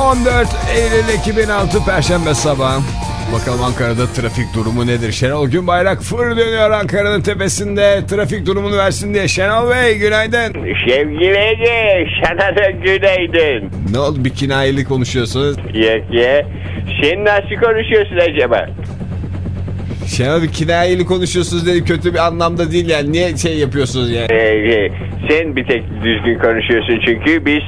14 Eylül 2006 Perşembe sabahı. Bakalım Ankara'da trafik durumu nedir? Şenol Günbayrak fır dönüyor Ankara'nın tepesinde. Trafik durumunu versin diye. Şenol Bey günaydın. Sevgili Ege, da günaydın. Ne oldu bir kinayeli konuşuyorsunuz? Yok ya. Sen nasıl konuşuyorsun acaba? Şenol bir kinayeli konuşuyorsunuz dedi kötü bir anlamda değil yani. Niye şey yapıyorsunuz yani? Ee, sen bir tek düzgün konuşuyorsun çünkü biz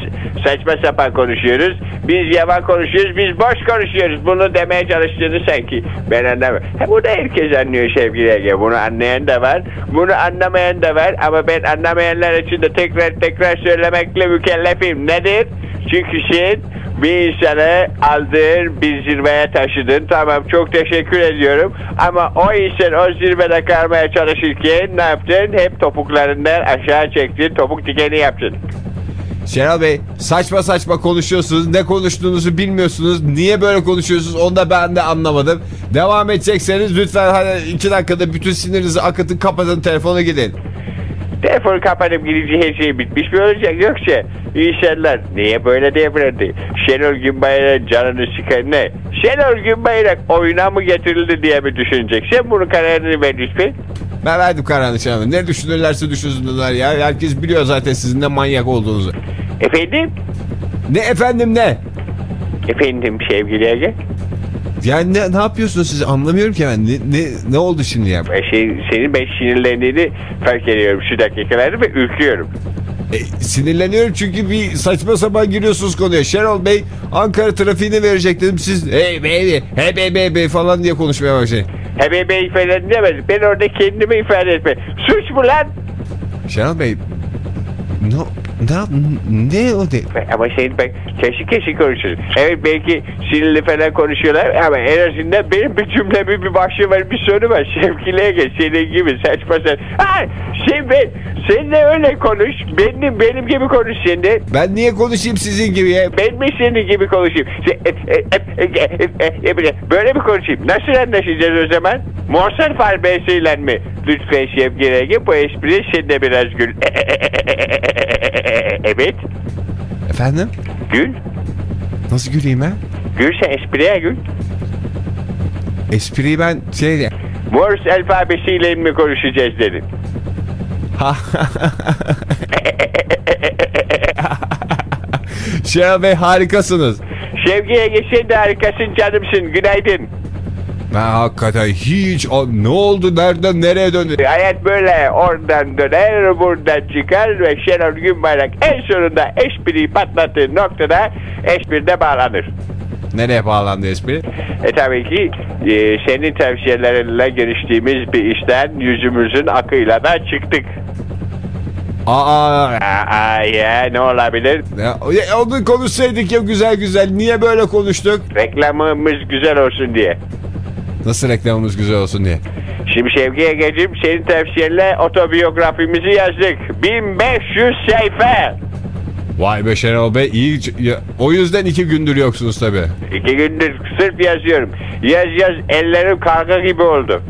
saçma sapan konuşuyoruz. Biz yalan konuşuyoruz, biz boş konuşuyoruz. Bunu demeye çalıştığını sanki ben anlamıyorum. Ha, bunu herkes anlıyor sevgili Ege. Bunu anlayan da var, bunu anlamayan da var. Ama ben anlamayanlar için de tekrar tekrar söylemekle mükellefim. Nedir? Çünkü sen bir insanı aldın bir zirveye taşıdın. Tamam çok teşekkür ediyorum. Ama o insan o zirvede kalmaya çalışırken ne yaptın? Hep topuklarından aşağı çektin. Topuk dikeni yaptın. Şenol Bey saçma saçma konuşuyorsunuz. Ne konuştuğunuzu bilmiyorsunuz. Niye böyle konuşuyorsunuz onu da ben de anlamadım. Devam edecekseniz lütfen hadi iki dakikada bütün sinirinizi akıtın kapatın telefona gidin. Telefonu kapanıp gidince her şey bitmiş mi olacak yoksa insanlar niye böyle devrendi? Şenol Günbayrak canını sıkar ne? Şenol Günbayrak oyuna mı getirildi diye mi düşünecek? Sen bunun kararını ver lütfen. Ben verdim kararını Şenol. Ne düşünürlerse düşünsünler ya. Herkes biliyor zaten sizin de manyak olduğunuzu. Efendim? Ne efendim ne? Efendim sevgili Ege? Yani ne, ne yapıyorsunuz siz anlamıyorum ki ben. Ne, ne, ne oldu şimdi ya? E, Şey, senin ben sinirlendiğini fark ediyorum şu dakikalarda ve ürküyorum. E, sinirleniyorum çünkü bir saçma sapan giriyorsunuz konuya. Şenol Bey Ankara trafiğini verecek dedim. Siz hey bey hey bey bey bey falan diye konuşmaya başlayın. Hebe bey falan demedim. Ben orada kendimi ifade etme. Suç mu lan? Şenol Bey ne, ne, ne o de? Ama şey bak keşik keşik konuşuyorsun. Evet belki sinirli falan konuşuyorlar ama en azından benim bir cümlemin bir başlığı var bir sonu var. Şevkili'ye geç senin gibi saçma saçma. Ha şey ben sen de öyle konuş. Benim benim gibi konuş sen de. Ben niye konuşayım sizin gibi ya? Ben mi senin gibi konuşayım? Şey, e, e, e, Böyle mi konuşayım? Nasıl anlaşacağız o zaman? Morsel farbesiyle mi? Lütfen Şevki Ege bu espri sen de biraz gül. Evet. Efendim? Gül. Nasıl güleyim ben? Gül sen espriye gül. Espriyi ben şey... Morse alfabesiyle mi konuşacağız dedim. Şenol Bey harikasınız. Şevki Ege sen de harikasın canımsın. Günaydın. Ben hakikaten hiç... Ne oldu? Nereden nereye döndü? Hayat böyle oradan döner buradan çıkar ve Şenol Günbayrak en sonunda espriyi patlattığı noktada espride bağlanır. Nereye bağlandı espri? E tabii ki e, senin tavsiyelerinle giriştiğimiz bir işten yüzümüzün akıyla da çıktık. Aa, Aa ya ne olabilir? ya, ya onu konuşsaydık ya güzel güzel. Niye böyle konuştuk? Reklamımız güzel olsun diye. Nasıl reklamımız güzel olsun diye. Şimdi Şevki Ege'cim senin tavsiyenle otobiyografimizi yazdık. 1500 sayfa. Vay be Şenol Bey iyi. o yüzden iki gündür yoksunuz tabii. İki gündür sırf yazıyorum. Yaz yaz ellerim karga gibi oldu.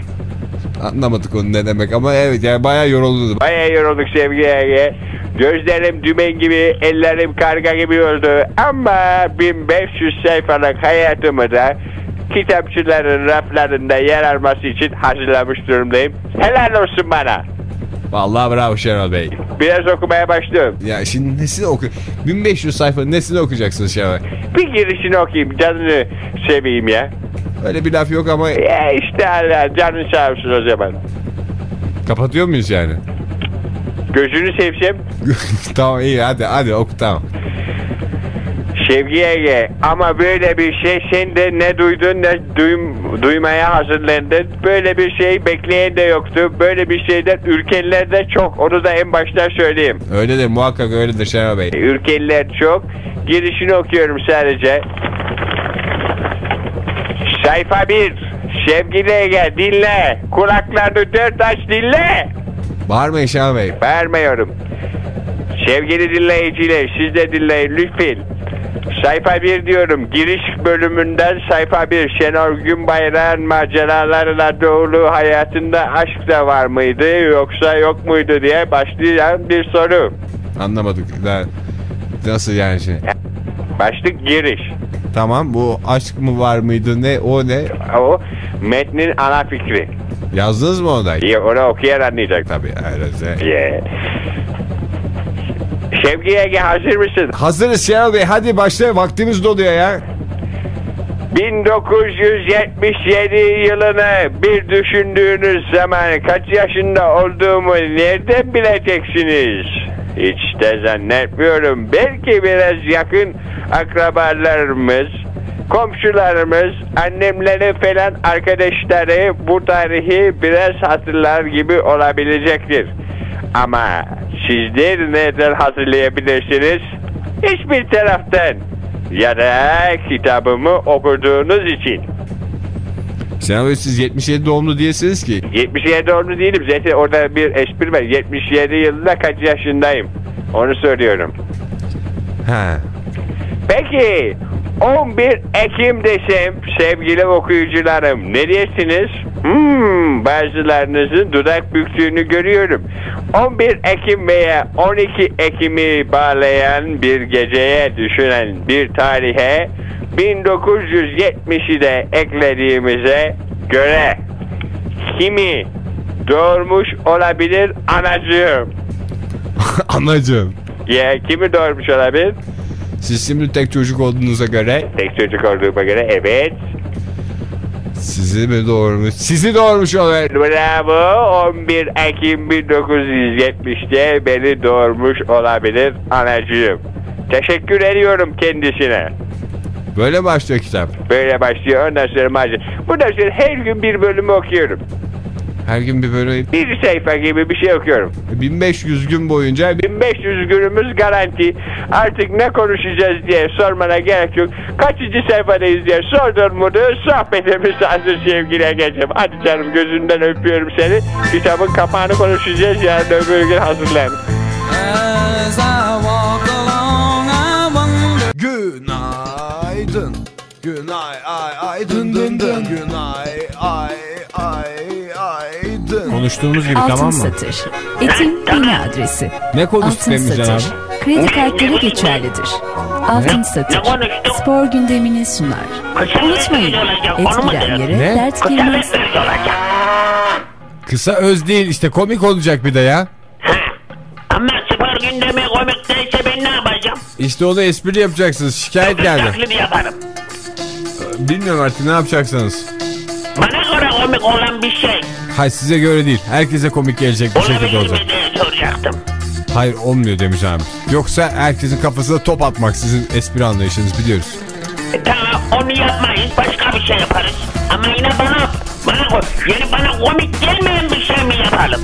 Anlamadık onu ne demek ama evet yani bayağı yoruldum. Bayağı yorulduk Şevki Ege. Gözlerim dümen gibi, ellerim karga gibi oldu. Ama 1500 sayfalık hayatımı da kitapçıların raflarında yer alması için hazırlamış durumdayım. Helal olsun bana. Vallahi bravo Şenol Bey. Biraz okumaya başlıyorum. Ya şimdi nesini oku 1500 sayfa nesini okuyacaksınız Şenol Bey? Bir girişini okuyayım canını seveyim ya. Öyle bir laf yok ama Ya işte Allah canın sağ olsun o zaman. kapatıyor muyuz yani? Gözünü sevsem tamam iyi hadi hadi oku tamam. Sevgi Ege ama böyle bir şey sen de ne duydun ne duym duymaya hazırlandın. Böyle bir şey bekleyen de yoktu. Böyle bir şeyden ürkenler de çok. Onu da en baştan söyleyeyim. Öyle de muhakkak öyledir Şenol Bey. Ürkeliler çok. Girişini okuyorum sadece. Sayfa 1. Sevgili Ege dinle. Kulaklarını dört aç dinle. Bağırmayın Şenol Bey. Vermiyorum. Sevgili dinleyiciler siz de dinleyin lütfen. Sayfa 1 diyorum. Giriş bölümünden sayfa 1. Şenol Günbayrak'ın maceralarla dolu hayatında aşk da var mıydı yoksa yok muydu diye başlayan bir soru. Anlamadık. Da, nasıl yani şey? Başlık giriş. Tamam bu aşk mı var mıydı ne o ne? O metnin ana fikri. Yazdınız mı onu da? Ya onu okuyan anlayacak Tabii öyleyse. Yeah. Şevki Ege hazır mısın? Hazırız Şenol Bey hadi başla vaktimiz doluyor ya. 1977 yılını bir düşündüğünüz zaman kaç yaşında olduğumu nereden bileceksiniz? Hiç de zannetmiyorum. Belki biraz yakın akrabalarımız, komşularımız, annemleri falan arkadaşları bu tarihi biraz hatırlar gibi olabilecektir. Ama sizler nereden hatırlayabilirsiniz? Hiçbir taraftan ya da kitabımı okuduğunuz için. Şenol Bey siz 77 doğumlu değilsiniz ki. 77 doğumlu değilim. Zaten orada bir espri var. 77 yılında kaç yaşındayım? Onu söylüyorum. Ha. Peki 11 Ekim desem sevgili okuyucularım ne dersiniz? Hmm, bazılarınızın dudak büktüğünü görüyorum. 11 Ekim veya 12 Ekim'i bağlayan bir geceye düşünen bir tarihe 1970'i de eklediğimize göre kimi doğurmuş olabilir anacığım? Anacığım. Ya kimi doğurmuş olabilir? Siz şimdi tek çocuk olduğunuza göre Tek çocuk olduğuma göre evet. Sizi mi doğurmuş? Sizi doğurmuş olabilir. Bravo 11 Ekim 1970'te beni doğurmuş olabilir anacığım. Teşekkür ediyorum kendisine. Böyle başlıyor kitap. Böyle başlıyor ondan sonra macera. Bundan sonra her gün bir bölümü okuyorum. Her gün bir böyle Bir sayfa gibi bir şey okuyorum. 1500 gün boyunca bir 1500 günümüz garanti. Artık ne konuşacağız diye sormana gerek yok. Kaçıncı sayfadayız diye sordun mu da sohbetimiz hazır sevgili Ege'ciğim. Hadi canım gözünden öpüyorum seni. Kitabın kapağını konuşacağız yarın öbür gün hazırlan. Günaydın. Günay ay ay dın dın dın. Günay Konuştuğumuz gibi Altın tamam mı? Satır. Etin yeni adresi. Ne konuştuk Altın Emrecan Satır. abi? Kredi kartları geçerlidir. Altın Satır. Konuştuk? Spor gündemini sunar. Unutmayın. Et giren yere Ne? dert girmez. öz olacak. Kısa öz değil işte komik olacak bir de ya. Ha. Ama spor gündemi komik değilse ben ne yapacağım? İşte onu espri yapacaksınız. Şikayet geldi. Taklidi yaparım. Bilmiyorum artık ne yapacaksınız. Bana göre komik olan bir şey. Hayır size göre değil. Herkese komik gelecek bir şekilde olacak. soracaktım. Hayır olmuyor demiş abi. Yoksa herkesin kafasına top atmak sizin espri anlayışınız biliyoruz. E, tamam onu yapmayız başka bir şey yaparız. Ama yine bana bana yani bana komik gelmeyen bir şey mi yapalım?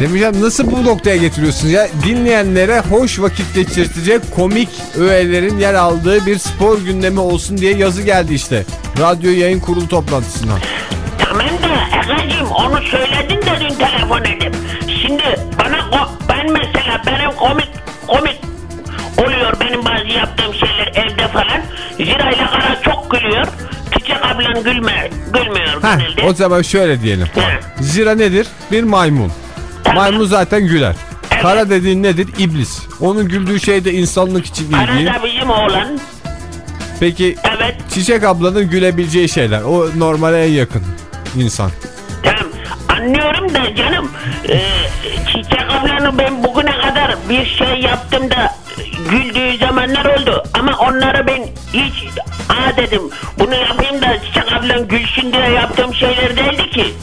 Demircan nasıl bu noktaya getiriyorsun ya? Dinleyenlere hoş vakit geçirtecek komik öğelerin yer aldığı bir spor gündemi olsun diye yazı geldi işte. Radyo yayın kurulu toplantısından. Tamam da Egeciğim onu söyledin de dün telefon edip. Şimdi bana ben mesela benim komik komik oluyor benim bazı yaptığım şeyler evde falan. Zira ile Kara çok gülüyor. Çiçek ablan gülme, gülmüyor Heh, genelde. o zaman şöyle diyelim. Ne? Zira nedir? Bir maymun. Maymun zaten güler. Kara dediğin nedir? İblis. Onun güldüğü şey de insanlık için iyi değil. Kara da bizim oğlan. Peki Evet Çiçek ablanın gülebileceği şeyler. O normale en yakın insan. Anlıyorum da canım. Ee, Çiçek ablanı ben bugüne kadar bir şey yaptım da güldüğü zamanlar oldu. Ama onları ben hiç aa dedim bunu yapayım da Çiçek ablan gülsün diye yaptığım şeyler değildi ki.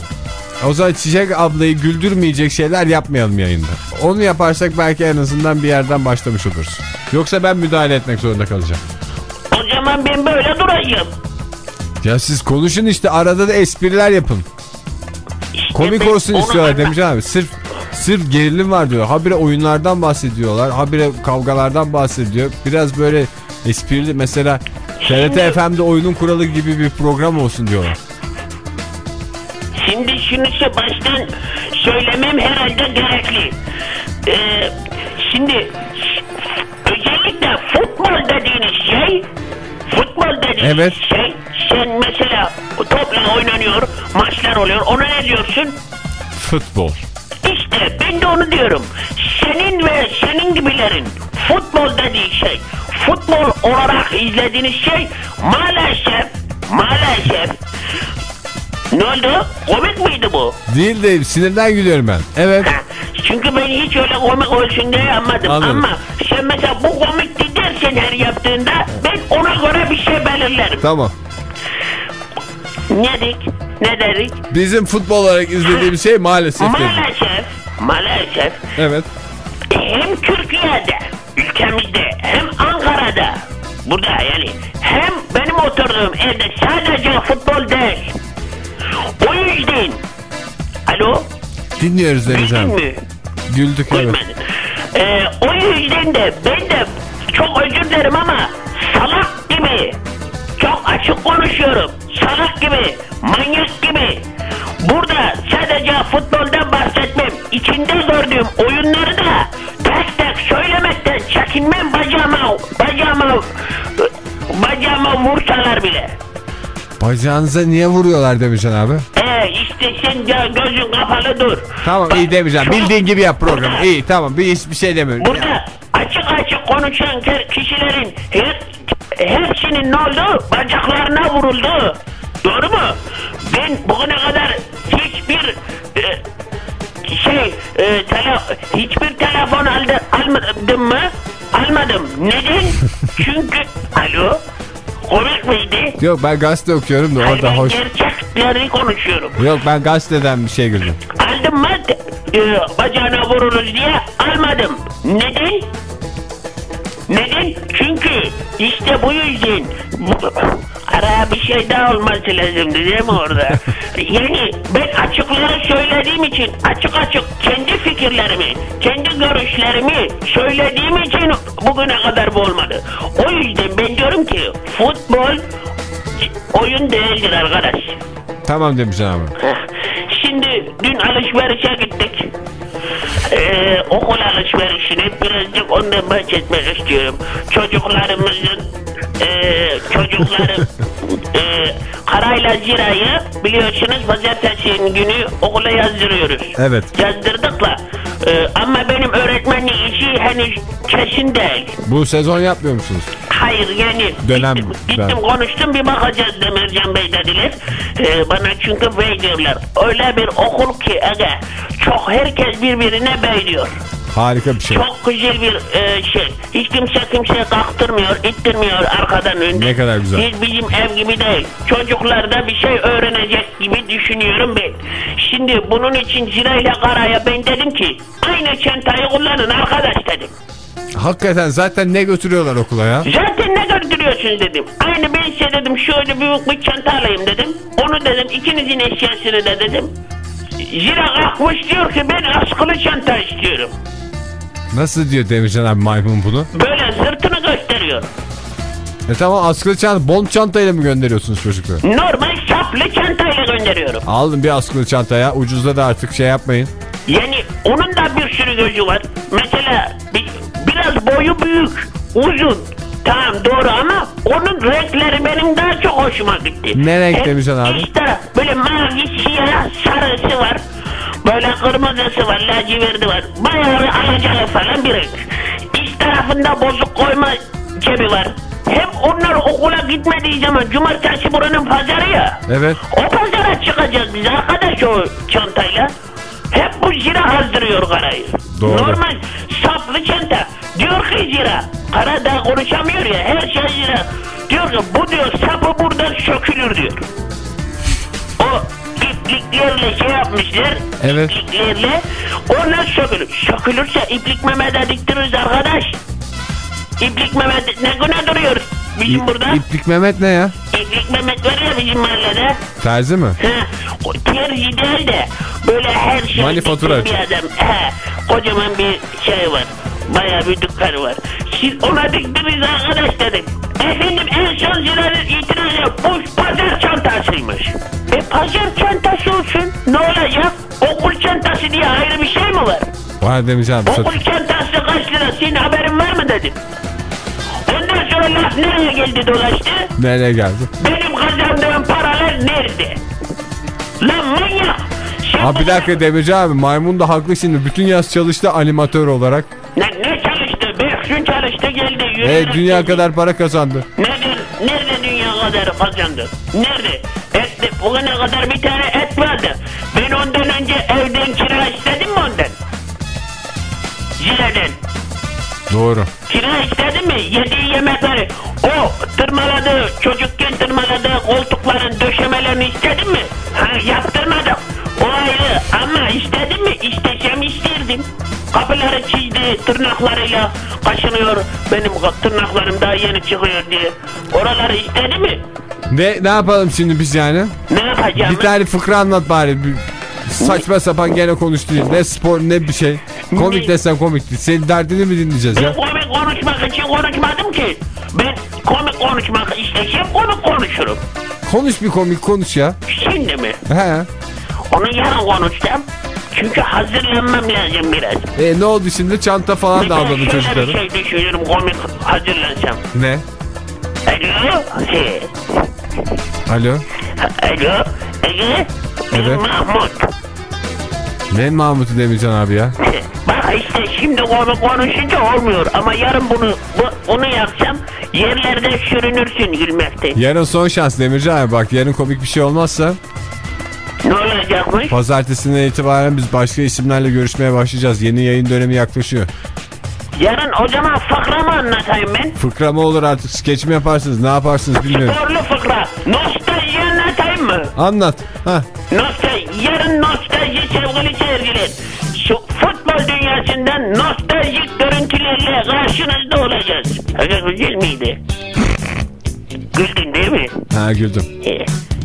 O zaman Çiçek ablayı güldürmeyecek şeyler yapmayalım yayında. Onu yaparsak belki en azından bir yerden başlamış oluruz. Yoksa ben müdahale etmek zorunda kalacağım. O zaman ben böyle duracağım. Ya siz konuşun işte arada da espriler yapın. İşte Komik ben olsun istiyorlar anla- Demircan abi. Sırf sırf gerilim var diyor. Habire oyunlardan bahsediyorlar. Habire kavgalardan bahsediyor. Biraz böyle esprili mesela TRT FM'de oyunun kuralı gibi bir program olsun diyorlar. Şimdi şunu baştan söylemem herhalde gerekli. Ee, şimdi özellikle futbol dediğiniz şey futbol dediğiniz Evet. şey sen mesela topla oynanıyor maçlar oluyor ona ne diyorsun? Futbol. İşte ben de onu diyorum. Senin ve senin gibilerin futbol dediği şey, futbol olarak izlediğiniz şey maalesef, maalesef ne oldu? Komik miydi bu? Değil de sinirden gülüyorum ben. Evet. Ha, Çünkü ben hiç öyle komik olsun diye yapmadım. Anladım. Ama sen mesela bu komikti dersen her yaptığında ben ona göre bir şey belirlerim. Tamam. Ne dedik? Ne dedik? Bizim futbol olarak izlediğimiz şey maalesef. Maalesef, maalesef Evet. hem Türkiye'de, ülkemizde hem Ankara'da burada yani hem benim oturduğum evde sadece futbol değil. O yüzden Alo? Dinliyoruz Bildin abi. mi? Güldük evet. Ee, o yüzden de ben de çok özür dilerim ama salak gibi çok açık konuşuyorum. Salak gibi, manyak gibi. Burada sadece futboldan bahsetmem. İçinde gördüğüm oyunları da tek tek söylemekten çekinmem bacağıma, bacağıma, bacağıma vursalar bile. Bacağınıza niye vuruyorlar Demircan abi? Ee, işte sen de gözün kapalı dur. Tamam Bak, iyi çok- Bildiğin gibi yap programı. Burada- İyi tamam bir hiçbir şey demiyorum. Burada açık açık konuşan kişilerin her, hepsinin ne oldu? Bacaklarına vuruldu. Doğru mu? Ben bugüne kadar hiçbir e, şey e, tele, hiçbir telefon aldı, almadım mı? Almadım. Neden? Çünkü alo komik miydi? Yok ben gazete okuyorum da Hayır, orada hoş. gerçekleri konuşuyorum. Yok ben gazeteden bir şey güldüm. Aldım mı e, bacağına vururuz diye almadım. Neden? Neden? Çünkü işte bu yüzden araya bir şey daha olması lazımdı değil mi orada? yani ben açıkları söylediğim için açık açık kendi fikirlerimi, kendi görüşlerimi söylediğim için bugüne kadar bu olmadı. O yüzden ben diyorum ki futbol oyun değildir arkadaş. Tamam Demircan abi. Şimdi dün alışverişe gittik. Ee, okul alışverişini birazcık ondan bahsetmek istiyorum. Çocuklarımızın e, çocukları e, Karayla Zira'yı biliyorsunuz pazartesi günü okula yazdırıyoruz. Evet. Yazdırdık da e, ama benim öğretmenlik işi henüz kesin değil. Bu sezon yapmıyor musunuz? Hayır yani Dönem- gittim, gittim konuştum bir bakacağız Demircan Bey dediler. Ee, bana çünkü bey diyorlar. Öyle bir okul ki aga çok herkes birbirine bey diyor. Harika bir şey. Çok güzel bir e, şey. Hiç kimse kimseye kalktırmıyor, ittirmiyor arkadan önden. Ne kadar güzel. Hiç bizim ev gibi değil. Çocuklar da bir şey öğrenecek gibi düşünüyorum ben. Şimdi bunun için Zira ile Kara'ya ben dedim ki aynı çantayı kullanın arkadaş dedim. Hakikaten zaten ne götürüyorlar okula ya? Zaten ne götürüyorsun dedim. Aynı ben size dedim şöyle büyük bir çanta alayım dedim. Onu dedim ikinizin eşyasını da dedim. Zira kalkmış diyor ki ben askılı çanta istiyorum. Nasıl diyor Demircan abi maymun bunu? Böyle sırtını gösteriyor. E tamam askılı çanta, bond çantayla mı gönderiyorsunuz çocukları? Normal saplı çantayla gönderiyorum. Aldım bir askılı çantaya. Ucuzda da artık şey yapmayın. Yani onun da bir sürü gözü var. Mesela bir- biraz boyu büyük, uzun. Tamam doğru ama onun renkleri benim daha çok hoşuma gitti. Ne renk Hem demişsin abi? İç taraf böyle mavi, siyah, sarısı var. Böyle kırmızısı var, laciverti var. Bayağı bir alacalı falan bir renk. İç tarafında bozuk koyma cebi var. Hem onlar okula gitmediği zaman cumartesi buranın pazarı ya. Evet. O pazara çıkacağız biz arkadaş o çantayla. Hep bu zira hazdırıyor karayı. Doğru. Normal saplı çanta. Ki zira. Kara da konuşamıyor ya her şey zira. Diyor ki bu diyor sapı buradan sökülür diyor. O ipliklerle şey yapmışlar. Evet. İpliklerle ona sökülür. Sökülürse iplik Mehmet'e diktiririz arkadaş. İplik Mehmet ne güne duruyor bizim burada? İplik Mehmet ne ya? İplik Mehmet var ya bizim mahallede. Terzi mi? He, o terzi değil de böyle her şey Manifaturacı. bir adam. He, kocaman bir şey var. Bayağı bir dükkanı var. Siz ona diktiniz arkadaş dedik. Efendim en son ziraret itiraz yap. Bu pazar çantasıymış. E pazar çantası olsun. Ne olacak? Okul çantası diye ayrı bir şey mi var? Var demiş abi. sat- Okul çantası kaç lira? Senin haberin var mı dedim. Ondan sonra laf nereye geldi dolaştı? Nereye geldi? Benim kazandığım paralar nerede? Lan manyak! Abi bir dakika Demirci abi maymun da haklı şimdi. Bütün yaz çalıştı animatör olarak. Ne, ne çalıştı? Beş gün çalıştı geldi. E, dünya geldi. kadar para kazandı. Nerede, nerede dünya kadar kazandı? Nerede? Et, bugüne kadar bir tane et vardı. Ben ondan önce evden kira istedim mi ondan? Zileden. Doğru. Kira istedi mi? Yediği yemekleri, o tırmaladığı, çocukken tırmaladığı koltukların döşemelerini istedin mi? Ha yaptırmadık. O ayrı ama istedim mi? İstesem isterdim. Kapıları çizdi, tırnaklarıyla kaşınıyor. Benim tırnaklarım daha yeni çıkıyor diye. Oraları istedi mi? Ne, ne yapalım şimdi biz yani? Ne yapacağım? Bir tane fıkra anlat bari. Bir saçma sapan gene konuştu. Ne spor ne bir şey. Komik desen komik değil. Senin derdini mi dinleyeceğiz Ben ya? komik konuşmak için konuşmadım ki. Ben komik konuşmak istesem komik konuşurum. Konuş bir komik konuş ya. Şimdi mi? He. Onu yarın konuşacağım. Çünkü hazırlanmam lazım biraz. E ne oldu şimdi? Çanta falan da aldın çocuklara. bir şey düşünüyorum komik hazırlansam. Ne? Alo? He. Alo? Alo? Ben Evet. Mahmut. Ne Mahmut'u Demircan abi ya? Bak işte şimdi komik konuşunca olmuyor ama yarın bunu bu, bunu yapsam yerlerde sürünürsün gülmekten. Yarın son şans Demircan abi bak yarın komik bir şey olmazsa Ne olacakmış? pazartesinden itibaren biz başka isimlerle görüşmeye başlayacağız. Yeni yayın dönemi yaklaşıyor. Yarın o zaman fıkra mı anlatayım ben? Fıkra mı olur artık skeç mi yaparsınız ne yaparsınız bilmiyorum. Sporlu fıkra. Nostalji anlatayım mı? Anlat. Ha. Nostalji, yarın nostalji sevgili seyirciler. Şu futbol dünyasından nostaljik görüntülerle karşınızda olacağız. Öyle güzel miydi? Güldün değil mi? Ha güldüm. Ee,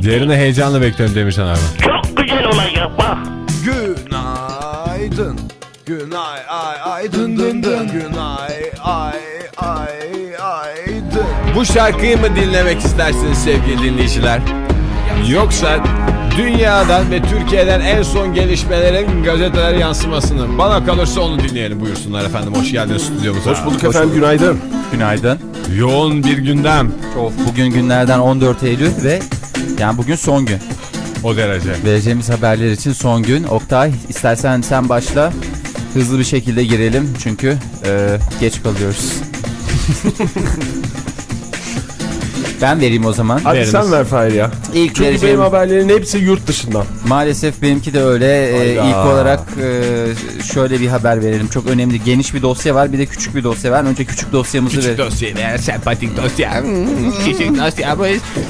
Yarını heyecanla bekliyorum Demircan abi. çok güzel olacak bak. Günaydın. Günay ay ay dın dın dın. Günay ay ay ay dın. Bu şarkıyı mı dinlemek istersiniz sevgili dinleyiciler? Yoksa dünyadan ve Türkiye'den en son gelişmelerin gazeteler yansımasını bana kalırsa onu dinleyelim buyursunlar efendim. Hoş geldiniz stüdyomuza. Hoş bulduk efendim günaydın. Günaydın. Yoğun bir gündem Of, bugün günlerden 14 Eylül ve yani bugün son gün. o derece. Vereceğimiz haberler için son gün. Oktay istersen sen başla. Hızlı bir şekilde girelim çünkü e, geç kalıyoruz. ben vereyim o zaman. Hadi Veriniz. sen ver Fahir ya. İlk Çünkü vereceğim benim haberlerin hepsi yurt dışından. maalesef benimki de öyle. E, Hayda. ilk olarak e, şöyle bir haber verelim. Çok önemli. Geniş bir dosya var bir de küçük bir dosya var. Önce küçük dosyamızı ver. dosya ver, sempatik dosya. Küçük dosyamız,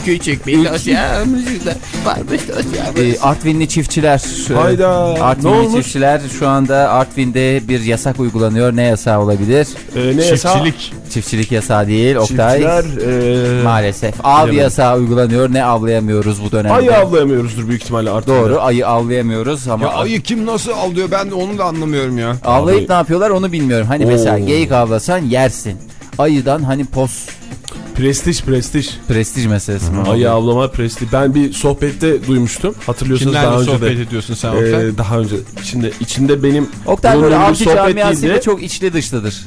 küçük bir dosyamız varmış dosyamız. E, Artvinli çiftçiler. e, Hayda, Artvinli çiftçiler şu anda Artvin'de bir yasak uygulanıyor. Ne yasağı olabilir? Ee, ne yasağı? Çiftçilik. Çiftçilik yasağı değil Oktay. Çiftçiler e, Maalesef. Av bilemedim. yasağı uygulanıyor. Ne avlayamıyoruz bu dönemde. ayı avlayamıyoruzdur büyük ihtimalle artık. Doğru ayı avlayamıyoruz ama Ya ayı kim nasıl avlıyor ben de onu da anlamıyorum ya. avlayıp Abi- ne yapıyorlar onu bilmiyorum. Hani Oo. mesela geyik avlasan yersin. Ayıdan hani pos Prestij prestij. prestij meselesi mi? Ayı avlama prestij. Ben bir sohbette duymuştum. Hatırlıyorsunuz daha Kimlerle önce sohbet de. ediyorsun sen Ee, Oktay? daha önde içinde içinde benim Oktay böyle avcı sohbet camiasıyla çok içli dışlıdır.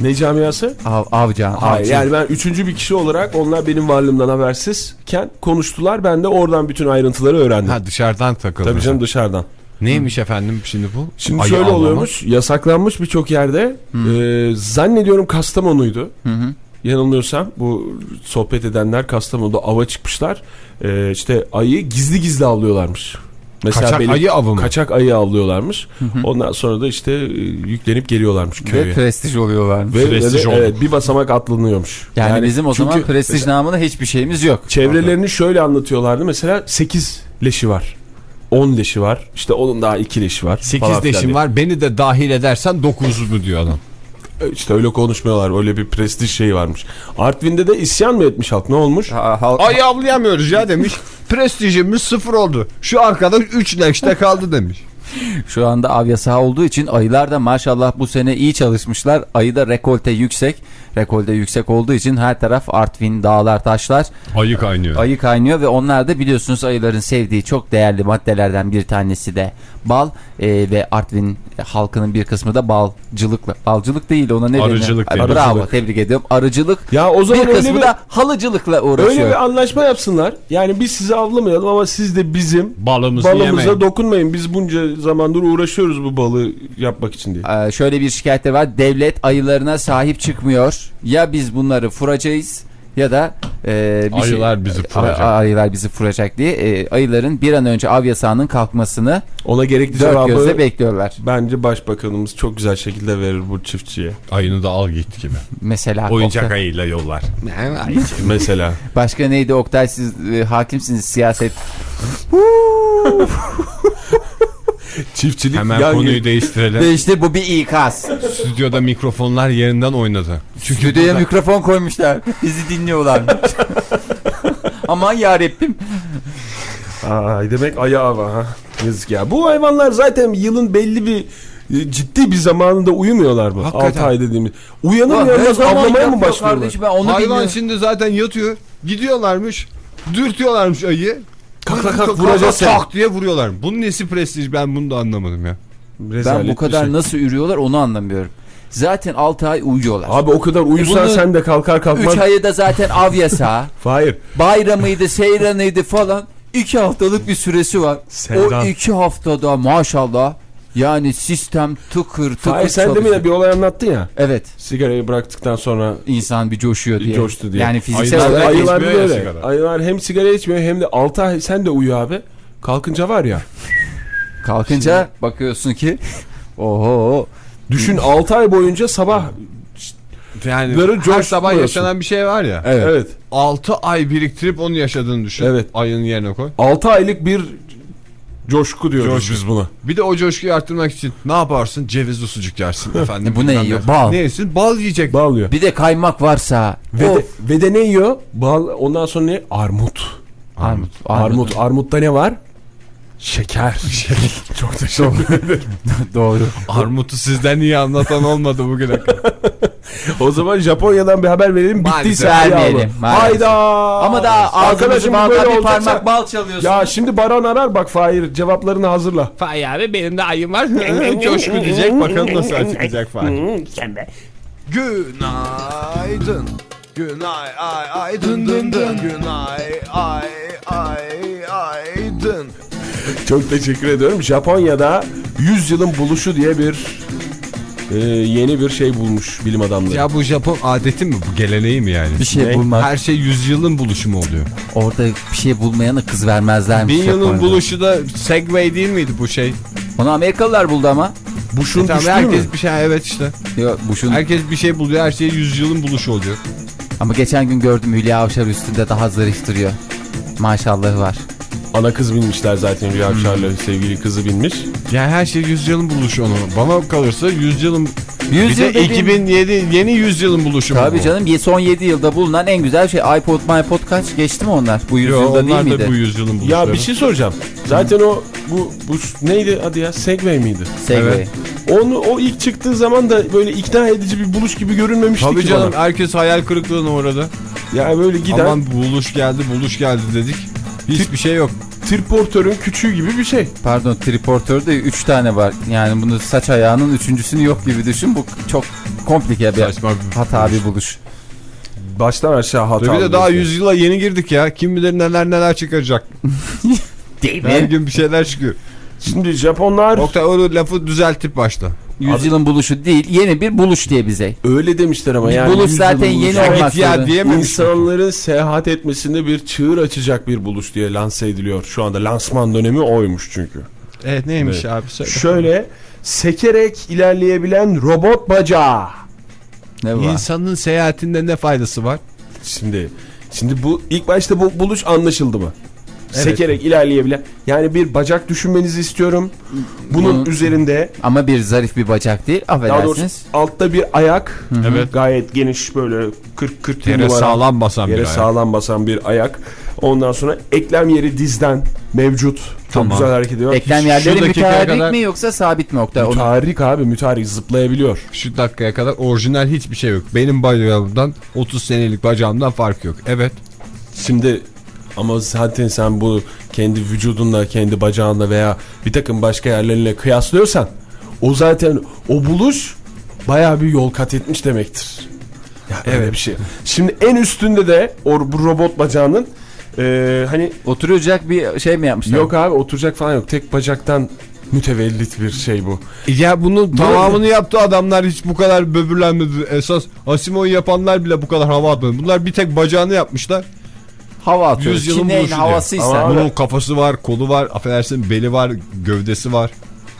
Ne camiası? Av, avcı, Hayır avcı. yani ben üçüncü bir kişi olarak onlar benim varlığımdan habersizken konuştular. Ben de oradan bütün ayrıntıları öğrendim. Ha dışarıdan takıldı. Tabii canım dışarıdan. Neymiş efendim şimdi bu? Şimdi Ayı şöyle avlama. oluyormuş. Yasaklanmış birçok yerde. Ee, zannediyorum Kastamonu'ydu. Hı hı. Yanılmıyorsam bu sohbet edenler Kastamonu'da ava çıkmışlar. Ee, işte ayı gizli gizli avlıyorlarmış. Kaçak ayı avı mı? Kaçak ayı avlıyorlarmış. Ondan sonra da işte e, yüklenip geliyorlarmış Ve köye. prestij oluyorlar. Ve, ve prestij de, oldu. evet, bir basamak atlanıyormuş. Yani, bizim o zaman prestij mesela namına hiçbir şeyimiz yok. Çevrelerini şöyle anlatıyorlardı. Mesela 8 leşi var. 10 leşi var. İşte onun daha 2 leşi var. 8 falan filan leşim var beni de dahil edersen 9 mu diyor adam. İşte öyle konuşmuyorlar. Öyle bir prestij şeyi varmış. Artvin'de de isyan mı etmiş halk? Ne olmuş? Ha- halk- Ay avlayamıyoruz ya demiş. Prestijimiz sıfır oldu. Şu arkadaş 3 leşte kaldı demiş. Şu anda av yasağı olduğu için ayılar da maşallah bu sene iyi çalışmışlar. Ayı da rekolte yüksek. Rekolte yüksek olduğu için her taraf Artvin, dağlar, taşlar Ayı kaynıyor. ayı kaynıyor ve onlar da biliyorsunuz ayıların sevdiği çok değerli maddelerden bir tanesi de bal Ee, ve Artvin halkının bir kısmı da balcılıkla. Balcılık değil ona ne Arıcılık denir? Bravo Arıcılık. tebrik ediyorum. Arıcılık. Ya o zaman bir kısmı bir- da halıcılıkla uğraşıyor. Öyle bir anlaşma yapsınlar. Yani biz sizi avlamayalım ama siz de bizim Balımızı balımıza yemeyin. dokunmayın. Biz bunca zamandır uğraşıyoruz bu balığı yapmak için diye. Ee, şöyle bir şikayetleri var. Devlet ayılarına sahip çıkmıyor. Ya biz bunları furacağız ya da e, bir Ayılar bizi furacak. Ayılar bizi furacak diye e, ayıların bir an önce av yasağının kalkmasını Ona gerekli dört cevabı gözle bekliyorlar. bence başbakanımız çok güzel şekilde verir bu çiftçiye. Ayını da al git gibi. Mesela Oyuncak Oktay- ayıyla yollar. Mesela. Başka neydi Oktay siz e, hakimsiniz siyaset. Çiftçilik Hemen yan- konuyu değiştirelim. Ve işte bu bir ikaz. Stüdyoda mikrofonlar yerinden oynadı. Çünkü Stüdyoya burada- mikrofon koymuşlar. Bizi dinliyorlar. Aman yarabbim. Ay demek ayağı var ha. Yazık ya. Bu hayvanlar zaten yılın belli bir e, ciddi bir zamanında uyumuyorlar mı? Hakikaten. 6 ay dediğimiz. Uyanır uyanmaz avlamaya mı başlıyorlar? kardeşim ben onu Hayvan bilmiyorum. şimdi zaten yatıyor. Gidiyorlarmış. Dürtüyorlarmış ayıyı. Kalk kalk kalk vuracağız. Tak diye vuruyorlar. Bunun nesi prestij ben bunu da anlamadım ya. Rezalet Ben bu kadar şey. nasıl ürüyorlar onu anlamıyorum. Zaten 6 ay uyuyorlar. Abi o kadar uyusan Bunu- sen de kalkar kalkmaz. 3 ayı da zaten av yasağı. Hayır. bayramıydı, seyranıydı falan. 2 haftalık bir süresi var. Seyran. O 2 haftada maşallah yani sistem tıkır tıkır Hayır sen çalışıyor. demin de bir olay anlattın ya. Evet Sigarayı bıraktıktan sonra insan bir coşuyor diye. Coştu diye. Yani fiziksel Ayılar- olarak ayılar içmiyor ya böyle. sigara. Ayılar hem sigara içmiyor hem de 6 ay sen de uyu abi. Kalkınca var ya. kalkınca bakıyorsun ki oho Düşün 6 ay boyunca sabah Yani Böyle her sabah yaşanan bir şey var ya. evet. evet 6 ay biriktirip onu yaşadığını düşün. Evet. Ayının yerine koy. 6 aylık bir coşku diyoruz Coşku. biz buna. Bir de o coşkuyu arttırmak için ne yaparsın? Cevizli sucuk yersin efendim. bu ne bilmem yiyor? Bal. Ne yesin? Bal yiyecek. Bağlıyor. bir de kaymak varsa Ve of. de, ve de ne yiyor? Bal, ondan sonra ne? Armut. Armut, Armut. Armut'ta ne var? Şeker. Çok teşekkür ederim. Doğru. Armutu sizden iyi anlatan olmadı bugüne kadar. O zaman Japonya'dan bir haber verelim. Maalesef Bittiyse vermeyelim. Hayda. Ama daha Arkadaşım böyle bir olacaksa- parmak bal çalıyorsun. Ya şimdi Baran arar bak Fahir cevaplarını hazırla. Fay abi benim de ayım var. Coşku diyecek bakalım nasıl açıklayacak Fay. Sen be. Günaydın. Günay ay ay dın dın dın. Günay ay ay ay dın. Çok teşekkür ediyorum. Japonya'da 100 yılın buluşu diye bir e, yeni bir şey bulmuş bilim adamları. Ya bu Japon adeti mi bu geleneği mi yani? bir şey Ne? bulmak. Her şey yüzyılın buluşu mu oluyor? Orada bir şey bulmayana kız vermezlermiş. Bin yılın Japonya'da. buluşu da Segway değil miydi bu şey? Onu Amerikalılar buldu ama. Buşun E tamam, herkes mü? bir şey evet işte. Yok, bu şun- Herkes bir şey buluyor her şey yüzyılın buluşu oluyor. Ama geçen gün gördüm Hülya Avşar üstünde daha zarif duruyor. Maşallahı var. Ana kız binmişler zaten Rüya Avşar'la sevgili kızı binmiş. Yani her şey yüzyılın buluşu onu. Bana kalırsa yüzyılın... Yüz bir de yıl dediğin- 2007 yeni yüzyılın buluşu Tabii bu? canım son 7 yılda bulunan en güzel şey iPod, iPod kaç geçti mi onlar? Bu Yo, yüzyılda değil onlar miydi? da bu yüzyılın buluşları. Ya bir şey soracağım. Zaten o bu, bu neydi adı ya? Segway miydi? Segway. Evet. Onu o ilk çıktığı zaman da böyle ikna edici bir buluş gibi görünmemişti Tabii ki canım bana. herkes hayal kırıklığına uğradı. Ya böyle giden Aman buluş geldi buluş geldi dedik. Hiçbir şey yok. Triportörün küçüğü gibi bir şey. Pardon triportörde 3 tane var. Yani bunu saç ayağının üçüncüsünü yok gibi düşün. Bu çok komplike bir Saçma bir hata bir buluş. Baştan aşağı hata. Tabii de daha alıyorsun. yüzyıla yeni girdik ya. Kim bilir neler neler çıkaracak. Değil Her gün bir şeyler çıkıyor. Şimdi Japonlar Oktay o lafı düzeltip başla. Yüzyılın buluşu değil yeni bir buluş diye bize. öyle demişler ama yani. buluş zaten yeni olmak ya. İnsanların seyahat etmesinde bir çığır açacak bir buluş diye lanse ediliyor. Şu anda lansman dönemi oymuş çünkü. Evet neymiş Evet. abi söyle. Şöyle sekerek ilerleyebilen robot bacağı. Ne var? İnsanın seyahatinde ne faydası var? Şimdi şimdi bu ilk başta bu buluş anlaşıldı mı? Sekerek ilerleyebilen. Yani bir bacak düşünmenizi istiyorum. Bunun Bunun- üzerinde Ama bir zarif bir bacak değil daha doğrusu affedersiniz. altta bir ayak. Evet. Gayet geniş böyle 40 40 Yere numara. sağlam basan bir Yere ayak. sağlam basan bir ayak. Ondan sonra eklem yeri dizden mevcut. Çok Tamam. güzel hareket ediyor. Eklem Hiç- yerleri dakikaya müteharrik kadar- mi yoksa sabit mi Oktay? Onu- Müteharrik abi müteharrik zıplayabiliyor. Şu dakikaya kadar orijinal hiçbir şey yok. Benim bacağımdan 30 senelik bacağımdan fark yok. Evet. Şimdi ama zaten sen bu kendi vücudunla, kendi bacağınla veya bir takım başka yerlerinle kıyaslıyorsan o zaten o buluş bayağı bir yol kat etmiş demektir. Ya öyle bir şey. Şimdi en üstünde de o bu robot bacağının e, hani Oturacak bir şey mi yapmışlar? yok abi oturacak falan yok. Tek bacaktan mütevellit bir şey bu. Ya bunun tamamını yaptı adamlar hiç bu kadar böbürlenmedi. Esas Asimo'yu yapanlar bile bu kadar hava atmadı. Bunlar bir tek bacağını yapmışlar. Hava atıyor. Buluşu havasıysa. Ama- Bunun kafası var, kolu var, affedersin beli var, gövdesi var.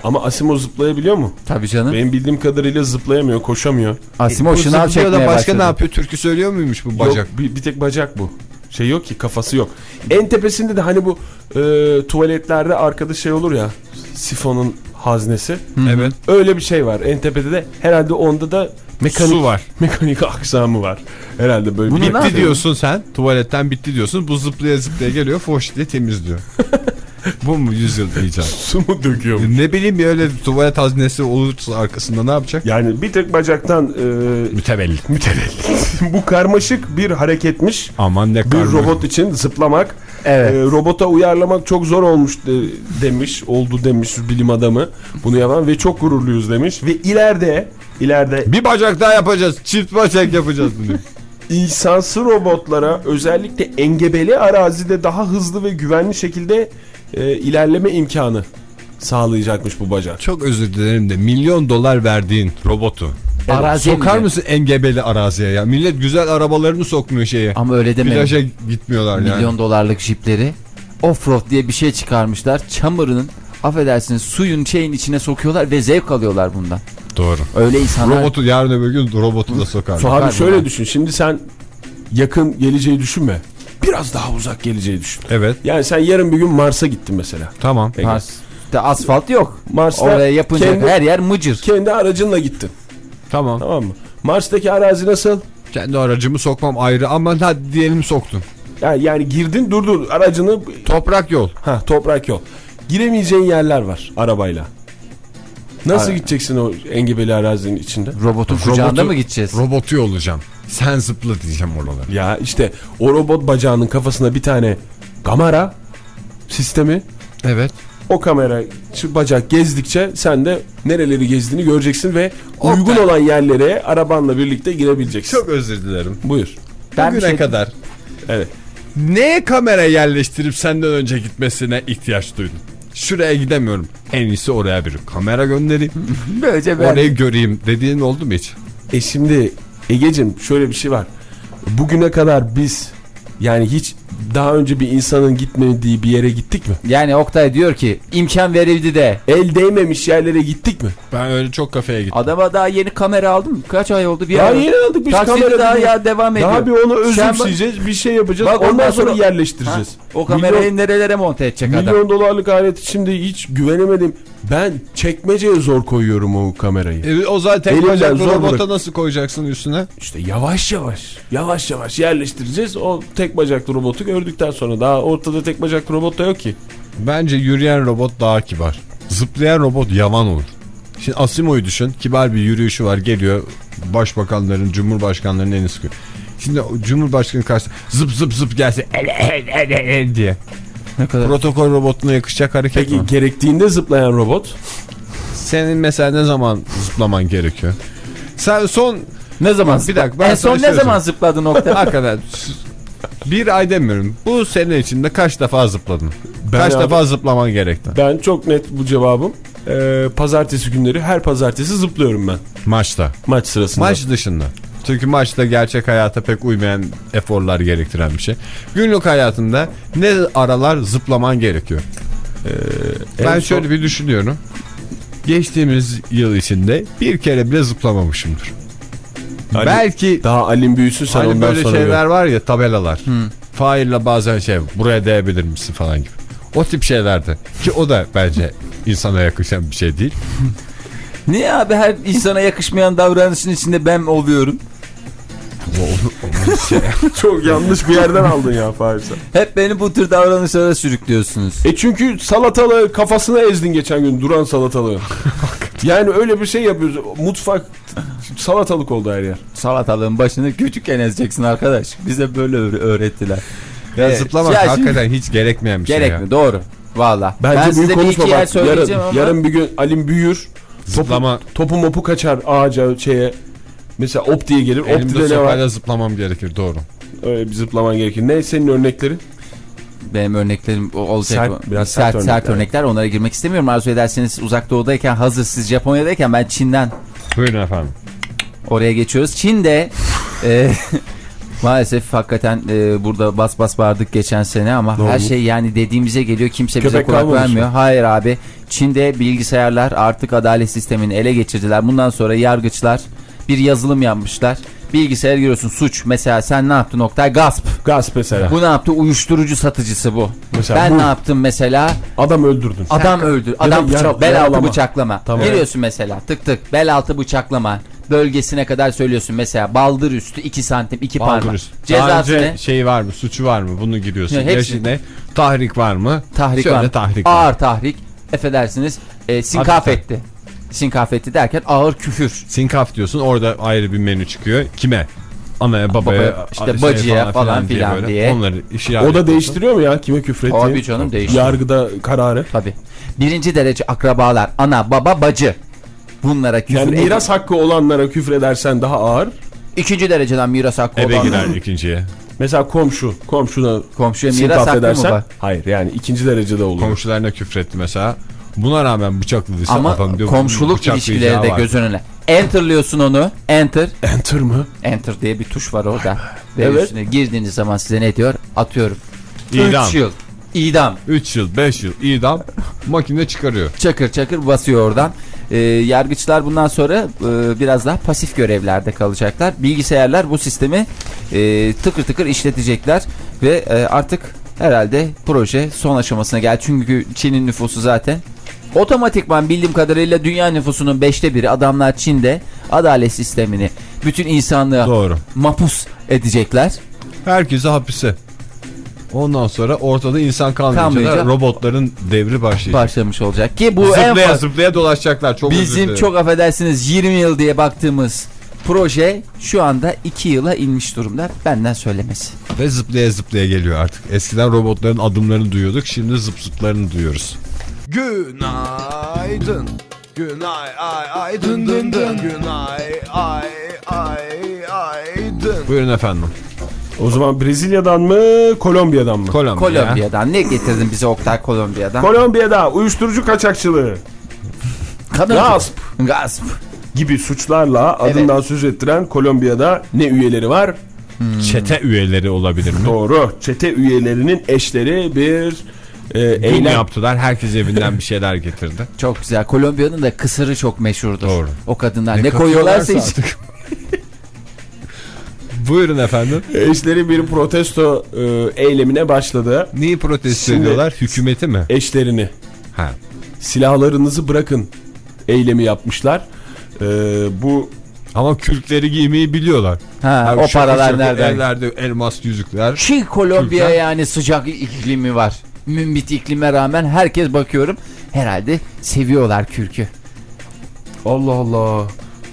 Ama Asimo zıplayabiliyor mu? Tabii canım. Benim bildiğim kadarıyla zıplayamıyor, koşamıyor. Asimo Bu şınav çekmeye başka başladı. ne yapıyor? Türkü söylüyor muymuş bu bacak? Yok bir, bir tek bacak bu. Şey yok ki kafası yok. En tepesinde de hani bu e, tuvaletlerde arkada şey olur ya sifonun haznesi. Evet. Öyle bir şey var. En tepede de herhalde onda da mekanik, Su var. mekanik aksamı var. Herhalde böyle Bunu bir Bitti diyorsun sen. Tuvaletten bitti diyorsun. Bu zıplaya zıplaya geliyor. Foş diye temizliyor. bu mu yüzyıl diyeceğim. su mu döküyor? bu? Ne bileyim ya öyle tuvalet haznesi olursa arkasında ne yapacak? Yani bir tek bacaktan e, Mütevellit. mütevellit. bu karmaşık bir hareketmiş. Aman ne Bir karma. robot için zıplamak, Evet. e, robota uyarlamak çok zor olmuş de- demiş, oldu demiş bilim adamı bunu yapan ve çok gururluyuz demiş ve ileride ileride Bir bacak daha yapacağız. Çift bacak yapacağız bunu. insansı robotlara özellikle engebeli arazide daha hızlı ve güvenli şekilde e, ilerleme imkanı sağlayacakmış bu bacak. Çok özür dilerim de milyon dolar verdiğin robotu. Araziye Sokar mi? mısın engebeli araziye ya? Millet güzel arabalarını sokmuyor şeye. Ama öyle deme. Plaja gitmiyorlar yani. Milyon dolarlık jipleri offroad diye bir şey çıkarmışlar. Çamurının affedersiniz suyun şeyin içine sokuyorlar ve zevk alıyorlar bundan. Doğru. Öyle insanlar Robotu yarın öbür gün robotu da sokar. Sokar Abi şöyle düşün şimdi sen yakın geleceği düşünme. Biraz daha uzak geleceği düşün. Evet. Yani sen yarın bir gün Mars'a gittin mesela. Tamam. Ege. Mars'ta asfalt yok. Mars'ta Oraya yapınca kendi- her yer mıcır. Kendi aracınla gittin. Tamam. Tamam mı? Mars'taki arazi nasıl? Kendi aracımı sokmam ayrı ama hadi diyelim soktun. Yani, yani girdin durdur aracını Toprak yol. ha toprak yol. Giremeyeceğin yerler var arabayla. Nasıl Ay. gideceksin o engebeli arazinin içinde? Robotun kucağında Robotu- mı gideceğiz? Robotu olacağım. Sen zıpla diyeceğim oralara. Ya işte o robot bacağının kafasına bir tane kamera sistemi Evet. o kamera şu bacak gezdikçe sen de nereleri gezdiğini göreceksin ve Oktay. uygun olan yerlere arabanla birlikte girebileceksin. Çok özür dilerim. Buyur. Ben Bugüne şey- kadar Evet. neye kamera yerleştirip senden önce gitmesine ihtiyaç duydun? Şuraya gidemiyorum. En iyisi oraya bir kamera göndereyim. Böylece ben Orayı göreyim dediğin oldu mu hiç? E şimdi Ege'cim şöyle bir şey var. Bugüne kadar biz yani hiç daha önce bir insanın gitmediği bir yere gittik mi? yani Oktay diyor ki imkan verildi de El değmemiş yerlere gittik mi? Ben öyle çok kafeye gittim. adama daha yeni kamera aldım. Kaç ay oldu? Bir Daha ay. yeni aldık biz Taksidi kamera. daha ya devam ediyor. Daha bir onu özümseyeceğiz bir şey yapacağız. Bak ondan, ondan sonra, sonra- yerleştireceğiz. O kamerayı Milyon- nerelere monte edecek adam? Milyon dolarlık alet şimdi hiç güvenemedim. Ben çekmeceye zor koyuyorum o kamerayı. E, o zaten zor robota bırak. nasıl koyacaksın üstüne? İşte yavaş yavaş yavaş yavaş yerleştireceğiz. O tek bacaklı robotu gördükten sonra daha ortada tek bacaklı robot da yok ki. Bence yürüyen robot daha kibar. Zıplayan robot yavan olur. Şimdi Asimo'yu düşün. Kibar bir yürüyüşü var. Geliyor başbakanların, cumhurbaşkanlarının en sıkı. Şimdi cumhurbaşkanı karşısında zıp zıp zıp gelse el el el el el diye. Ne kadar? Protokol robotuna yakışacak hareket Peki mi? gerektiğinde zıplayan robot Senin mesela ne zaman zıplaman gerekiyor? Sen son Ne zaman? Bir dakika, ben en son ne zaman zıpladın Oktay? hakikaten bir ay demiyorum. Bu sene içinde kaç defa zıpladın? Ben kaç abi- defa zıplaman gerekti? ben çok net bu cevabım. Ee, pazartesi günleri her pazartesi zıplıyorum ben Maçta. maç sırasında. Maç dışında. Çünkü maçta gerçek hayata pek uymayan eforlar gerektiren bir şey. Günlük hayatında ne aralar zıplaman gerekiyor. en ben şöyle bir düşünüyorum. Geçtiğimiz yıl içinde bir kere bile zıplamamışımdır. Hani Belki daha Alim büyüsün sen hani ondan böyle sonra şeyler gör. var ya tabelalar. Fahir'le bazen şey buraya değebilir misin falan gibi. O tip şeylerdi. Ki o da bence insana yakışan bir şey değil. Niye abi her insana yakışmayan davranışın içinde ben oluyorum? Çok yanlış bir yerden aldın ya Fahir. Hep beni bu tür davranışlara sürüklüyorsunuz. E çünkü salatalığı kafasına ezdin geçen gün duran salatalığı. yani öyle bir şey yapıyoruz. Mutfak salatalık oldu her yer. Salatalığın başını küçükken ezeceksin arkadaş. Bize böyle öğ- öğrettiler. Ya Evet. zıplamak Ya şimdi- hakikaten hiç gerekmeyen bir şey Gerek ya. mi? Doğru. Valla. Bence ben büyük size bir konuşma iki yer bak. söyleyeceğim Yarın, ama. yarın bir gün Alim büyür. Zıplama. Topu, topu mopu kaçar ağaca şeye. Mesela op diye gelir. Elimde Opti'de ne var? sopayla zıplamam gerekir doğru. Öyle bir zıplaman gerekir. Ne senin örneklerin? Benim örneklerim o- olacak. Sert, biraz sert, sert sert, örnekler. örnekler. Onlara girmek istemiyorum. Arzu ederseniz uzak doğudayken hazır siz Japonya'dayken ben Çin'den Buyurun efendim. oraya geçiyoruz. Çin'de e, maalesef hakikaten e, burada bas bas bağırdık geçen sene ama her olmuş? şey yani dediğimize geliyor. Kimse bize Köpek kulak kalmamış vermiyor. mı? Hayır abi. Çin'de bilgisayarlar artık adalet sistemini ele geçirdiler. Bundan sonra yargıçlar bir yazılım yapmışlar. Bilgisayara giriyorsun suç. Mesela sen ne yaptın Oktay? Gasp. Gasp mesela. Bu ne yaptı? Uyuşturucu satıcısı bu. Mesela ben bu. ne yaptım mesela? Adam öldürdün. Adam öldür. Adam bıçak, bel altı bıçaklama. Tamam. Giriyorsun mesela tık tık bel altı bıçaklama. Bölgesine kadar söylüyorsun mesela baldır üstü 2 santim 2 parmak. Daha Cezası önce ne? şey var mı suçu var mı bunu giriyorsun. Ya hepsi- Yaşı ne? Tahrik var mı? Tahrik Şöyle var. tahrik ağır var. tahrik. Affedersiniz. E, sinkaf Hafiften. etti. Sinkaf etti derken ağır küfür. Sinkaf diyorsun orada ayrı bir menü çıkıyor. Kime? Anaya babaya Babaya, işte şey bacıya falan filan böyle diye. Onları işi O da değiştiriyor mu ya kime küfrettiği? Abi canım değiştiriyor. Yargıda kararı. Tabii. Birinci derece akrabalar ana baba bacı. Bunlara küfür Yani edin. miras hakkı olanlara küfredersen daha ağır. İkinci dereceden miras hakkı Ebe olanlar. girer ikinciye. Mesela komşu. Komşuna Komşuya miras hakkı mı edersen. var? Hayır yani ikinci derecede olur. Komşularına küfretti mesela. Buna rağmen bıçakladıysa Ama adam diyor, komşuluk bıçaklayacağı ilişkileri de göz önüne. Enter'lıyorsun onu. Enter. Enter mı? Enter diye bir tuş var orada. Ve Evet. üstüne girdiğiniz zaman size ne diyor? Atıyorum. İdam. 3 yıl. İdam. 3 yıl 5 yıl idam makine çıkarıyor. Çakır çakır basıyor oradan. Ee, yargıçlar bundan sonra e, biraz daha pasif görevlerde kalacaklar. Bilgisayarlar bu sistemi e, tıkır tıkır işletecekler ve e, artık herhalde proje son aşamasına geldi. Çünkü Çin'in nüfusu zaten otomatikman bildiğim kadarıyla dünya nüfusunun beşte biri adamlar Çin'de adalet sistemini bütün insanlığa Doğru. mapus edecekler. Herkese hapise. Ondan sonra ortada insan kalmayınca, Kalmayınca- robotların devri başlayacak. başlamış olacak ki bu en zıplaya fazla zıplaya dolaşacaklar. Çok bizim çok affedersiniz 20 yıl diye baktığımız proje şu anda 2 yıla inmiş durumda benden söylemesi. Ve zıplaya zıplaya geliyor artık. Eskiden robotların adımlarını duyuyorduk. Şimdi zıp zıplarını duyuyoruz. Günaydın. Günay ay ay dın dın dın. Günay ay ay ay dın. Buyurun efendim. O zaman Brezilya'dan mı Kolombiya'dan mı? Kolombiya. Kolombiya'dan ne getirdin bize Oktay Kolombiya'dan? Kolombiya'da uyuşturucu kaçakçılığı, Kadın gasp Gasp. gibi suçlarla adından söz ettiren Kolombiya'da ne üyeleri var? Çete üyeleri olabilir mi? Doğru. Çete üyelerinin eşleri bir e, Eylem yaptılar. Herkes evinden bir şeyler getirdi. Çok güzel. Kolombiya'nın da kısırı çok meşhurdur. Doğru. O kadınlar ne, koyuyorlarsa hiç. artık. Buyurun efendim. Eşleri bir protesto e, eylemine başladı. Neyi protesto Şimdi- ediyorlar? Hükümeti mi? Eşlerini Ha. silahlarınızı bırakın eylemi yapmışlar. E, bu Ama kürkleri giymeyi biliyorlar. Ha, Abi o paralar nereden? Ellerde elmas yüzükler. Ki Kolombiya Kürkler. yani sıcak iklimi var. Mümbit iklime rağmen herkes bakıyorum herhalde seviyorlar kürkü. Allah Allah.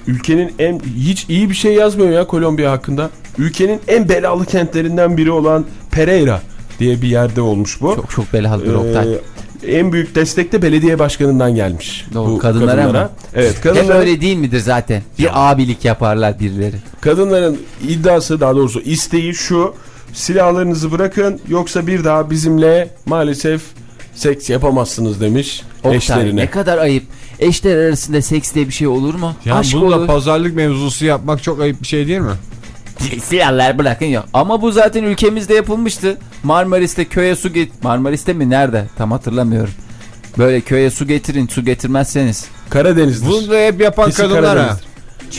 Ülkenin en hiç iyi bir şey yazmıyor ya Kolombiya hakkında. Ülkenin en belalı kentlerinden biri olan Pereira diye bir yerde olmuş bu. Çok çok belalıdır Oktay. Ee, en büyük destek de belediye başkanından gelmiş. Doğru, bu kadınlara mı? Evet, Hep kadınların, öyle değil midir zaten? Bir abilik yaparlar birileri. kadınların iddiası daha doğrusu isteği şu. Silahlarınızı bırakın yoksa bir daha bizimle maalesef seks yapamazsınız demiş Oktay eşlerine. ne kadar ayıp. Eşler arasında seks diye bir şey olur mu? Yani Aşk bunu da olur. pazarlık mevzusu yapmak çok ayıp bir şey değil mi? Silahlar bırakın yok. Ama bu zaten ülkemizde yapılmıştı. Marmaris'te köye su get... Marmaris'te mi? Nerede? Tam hatırlamıyorum. Böyle köye su getirin. Su getirmezseniz. Karadeniz'dir. Bunu da hep yapan Kesin kadınlar ha.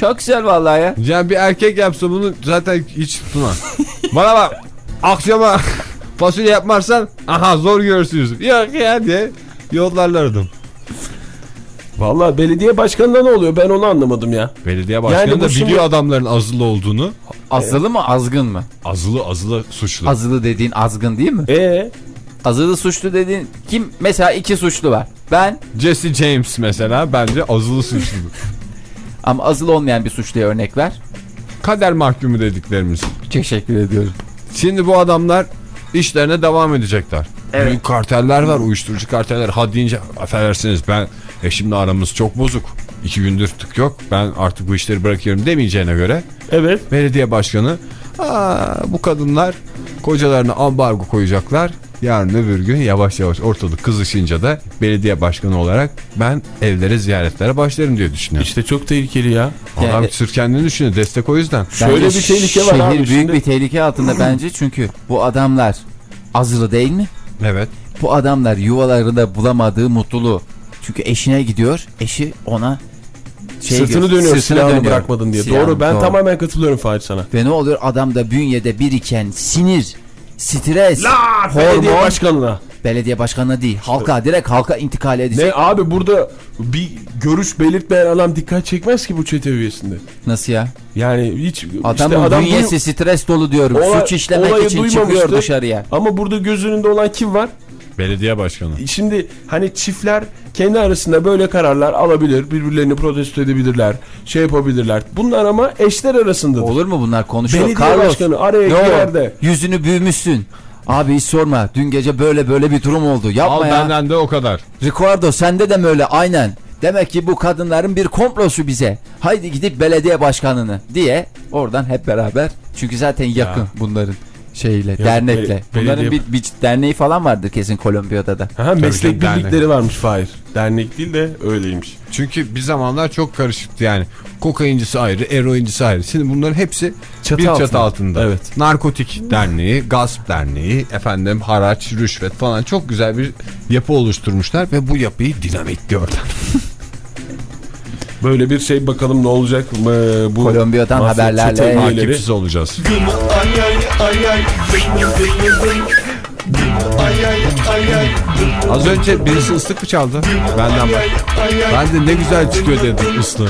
Çok güzel vallahi ya. Yani bir erkek yapsa bunu zaten hiç tutmaz. Bana bak. akşama fasulye yapmazsan aha zor görürsünüz. Yok ya diye yollarlardım. Vallahi belediye başkanına ne oluyor ben onu anlamadım ya. Belediye başkanı Yani da şimdi- biliyor adamların azılı olduğunu. Azılı mı azgın mı? Azılı azılı suçlu. Azılı dediğin azgın değil mi? Ee, Azılı suçlu dediğin kim? Mesela iki suçlu var. Ben Jesse James mesela bence azılı suçlu. ama azılı olmayan bir suçluya örnek ver. Kader mahkumu dediklerimiz. Teşekkür ediyorum. Şimdi bu adamlar işlerine devam edecekler. Evet. Büyük karteller var, uyuşturucu karteller. Ha deyince affedersiniz ben eşimle aramız çok bozuk. İki gündür tık yok. Ben artık bu işleri bırakıyorum demeyeceğine göre evet. belediye başkanı Aa, bu kadınlar kocalarına ambargo koyacaklar. Yarın öbür gün yavaş yavaş ortalık kızışınca da belediye başkanı olarak ben evlere ziyaretlere başlarım diye düşünüyorum. İşte çok tehlikeli ya. Adam Yani- sırf kendini düşünüyor. Destek o yüzden. Şöyle bir tehlike var şehir abi büyük şimdi. bir tehlike altında bence çünkü bu adamlar azılı değil mi? Evet. Bu adamlar yuvalarında bulamadığı mutluluğu. Çünkü eşine gidiyor. Eşi ona şey Sırtını dönüyor sırtını silahını dönüyor. bırakmadın diye. Silahını, doğru ben doğru. tamamen katılıyorum Fahir sana. Ve ne oluyor adamda bünyede biriken sinir, stres, Belediye hormon başkanına. belediye başkanına değil halka direkt halka intikal edecek. Ne abi burada bir görüş belirtmeyen adam dikkat çekmez ki bu çete üyesinde. Nasıl ya? Yani hiç Adamın işte adam bünyesi stres dolu diyorum. Olay- Suç işlemek için çıkıyor dışarıya. Ama burada göz önünde olan kim var? Belediye başkanı. Şimdi hani çiftler kendi arasında böyle kararlar alabilir. Birbirlerini protesto edebilirler. Şey yapabilirler. Bunlar ama eşler arasındadır. Olur mu bunlar konuşuyor? Belediye Carlos, başkanı araya ne girer de. Yüzünü büyümüşsün. Abi hiç sorma. Dün gece böyle böyle bir durum oldu. Yapma Al ya. benden de o kadar. Ricardo sende de mi öyle? Aynen. Demek ki bu kadınların bir komplosu bize. Haydi gidip belediye başkanını diye oradan hep beraber. Çünkü zaten yakın bunların şeyle, dernekle. bel- Bunların bir, bir derneği falan vardır kesin Kolombiya'da da. Aha, meslek canım, birlikleri dernek. varmış Fahir. Dernek değil de öyleymiş. Çünkü bir zamanlar çok karışıktı yani. Kokaincisi ayrı, eroincisi ayrı. Şimdi bunların hepsi Çatı bir çatı altında. altında. Evet. Narkotik derneği, gasp derneği, efendim haraç, rüşvet falan çok güzel bir yapı oluşturmuşlar ve bu yapıyı dinamitliyorlar. Böyle bir şey bakalım ne olacak Ee, bu Kolombiya'dan haberlerle. Takipsiz olacağız. Az önce birisi ıslık mı çaldı? Benden bak. Ben de ne güzel çıkıyor dedim ıslığı.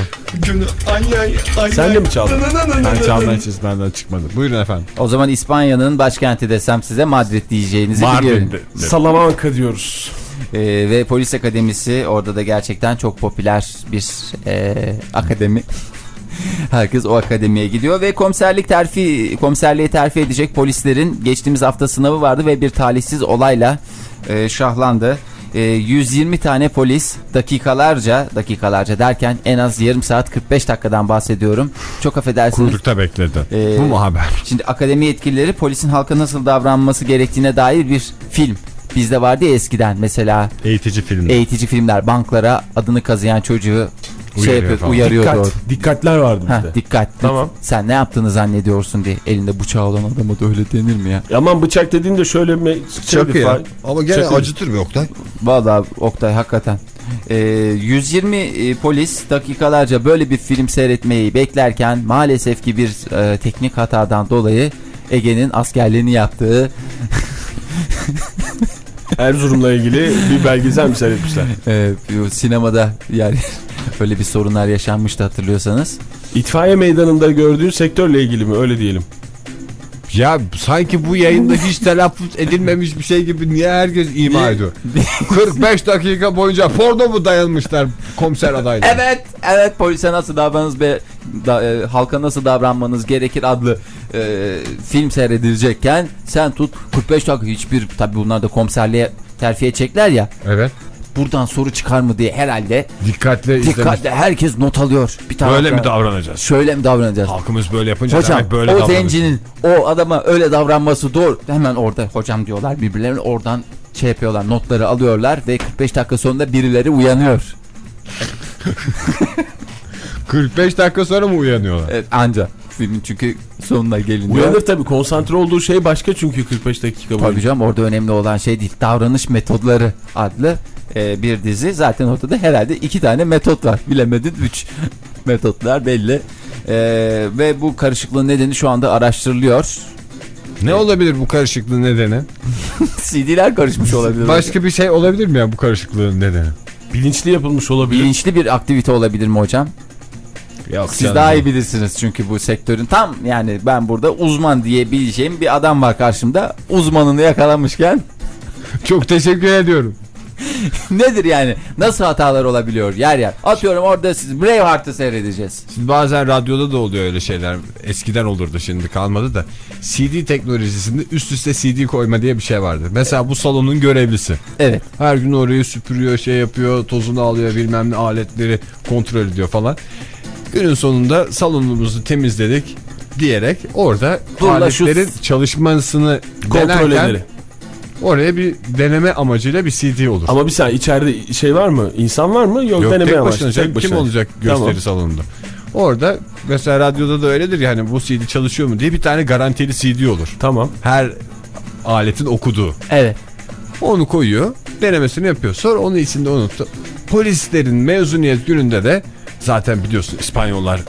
Sen de mi çaldın? Ben çalmaya çalıştım benden çıkmadı. Buyurun efendim. O zaman İspanya'nın başkenti desem size Madrid diyeceğinizi biliyorum. Mardin'de. Salamanca diyoruz. Ee, ve polis akademisi orada da gerçekten çok popüler bir e, akademi. Herkes o akademiye gidiyor ve komiserlik terfi komiserliğe terfi edecek polislerin geçtiğimiz hafta sınavı vardı ve bir talihsiz olayla e, şahlandı. E, 120 tane polis dakikalarca dakikalarca derken en az yarım saat 45 dakikadan bahsediyorum. Çok affedersiniz. Kuyrukta bekledi. Ee, Bu mu haber? Şimdi akademi yetkilileri polisin halka nasıl davranması gerektiğine dair bir film. Bizde vardı ya eskiden mesela Eğitici film. eğitici filmler banklara adını kazıyan çocuğu şey Uyarıyor yapıyor, falan. uyarıyordu. Dikkat. orada. Dikkatler vardı Heh, bizde. dikkat. Tamam. Sen ne yaptığını zannediyorsun diye. Elinde bıçağı olan adama da öyle denir mi ya? Aman bıçak dediğinde şöyle mi? Çakı ya. Ama gene Çakı. acıtır bir Oktay. Vallahi Oktay hakikaten. Ee, 120 e, polis dakikalarca böyle bir film seyretmeyi beklerken maalesef ki bir e, teknik hatadan dolayı Ege'nin askerliğini yaptığı Erzurum'la ilgili bir belgesel mi seyretmişler? e, bu sinemada yani öyle bir sorunlar yaşanmıştı hatırlıyorsanız. İtfaiye meydanında gördüğü sektörle ilgili mi öyle diyelim. Ya sanki bu yayında hiç telaffuz edilmemiş bir şey gibi niye herkes ima ediyor? 45 dakika boyunca porno mu dayanmışlar komiser adayları? Evet, evet polise nasıl davranmanız ve da, e, halka nasıl davranmanız gerekir adlı e, film seyredilecekken sen tut 45 dakika hiçbir tabi bunlar da komiserliğe terfi edecekler ya Evet. Buradan soru çıkar mı diye herhalde Dikkatle izlemiş. dikkatle herkes not alıyor. Bir taraftan, Böyle mi davranacağız? Şöyle mi davranacağız? Halkımız böyle yapınca Hocam demek böyle o zencinin o adama öyle davranması doğru. Hemen orada hocam diyorlar birbirlerine oradan şey yapıyorlar notları alıyorlar ve 45 dakika sonunda birileri uyanıyor. 45 dakika sonra mı uyanıyorlar? Evet, anca filmin çünkü sonuna geliniyor. Uyanır tabii konsantre olduğu şey başka çünkü 45 dakika Tabii boyunca. canım orada önemli olan şey değil. Davranış metodları adlı e, bir dizi. Zaten ortada herhalde iki tane metot var. Bilemedin üç metotlar belli. E, ve bu karışıklığın nedeni şu anda araştırılıyor. Ne olabilir bu karışıklığın nedeni? CD'ler karışmış olabilir. Başka bir şey olabilir mi ya bu karışıklığın nedeni? Bilinçli yapılmış olabilir. Bilinçli bir aktivite olabilir mi hocam? Yok Siz daha iyi bilirsiniz çünkü bu sektörün tam yani ben burada uzman diyebileceğim bir adam var karşımda. Uzmanını yakalamışken Çok teşekkür ediyorum. nedir yani? Nasıl hatalar olabiliyor yer yer? Atıyorum orada siz Braveheart'ı seyredeceğiz. Şimdi bazen radyoda da oluyor öyle şeyler. Eskiden olurdu şimdi kalmadı da. CD teknolojisinde üst üste CD koyma diye bir şey vardı. Mesela bu salonun görevlisi. Evet. Her gün orayı süpürüyor, şey yapıyor, tozunu alıyor, bilmem ne aletleri kontrol ediyor falan. Günün sonunda salonumuzu temizledik diyerek orada Dur la şu- aletlerin çalışmasını Kontrol denerken. Oraya bir deneme amacıyla bir CD olur. Ama bir saniye içeride şey var mı? İnsan var mı? Yok, Yok deneme tek amaçlı. başına canım, kim olacak gösteri Tamam. salonunda. Orada mesela radyoda da öyledir yani bu CD çalışıyor mu diye bir tane garantili CD olur. Tamam. Her aletin okuduğu. Evet. Onu koyuyor denemesini yapıyor. Sonra onun içinde unuttu. Polislerin mezuniyet gününde de zaten biliyorsun İspanyollar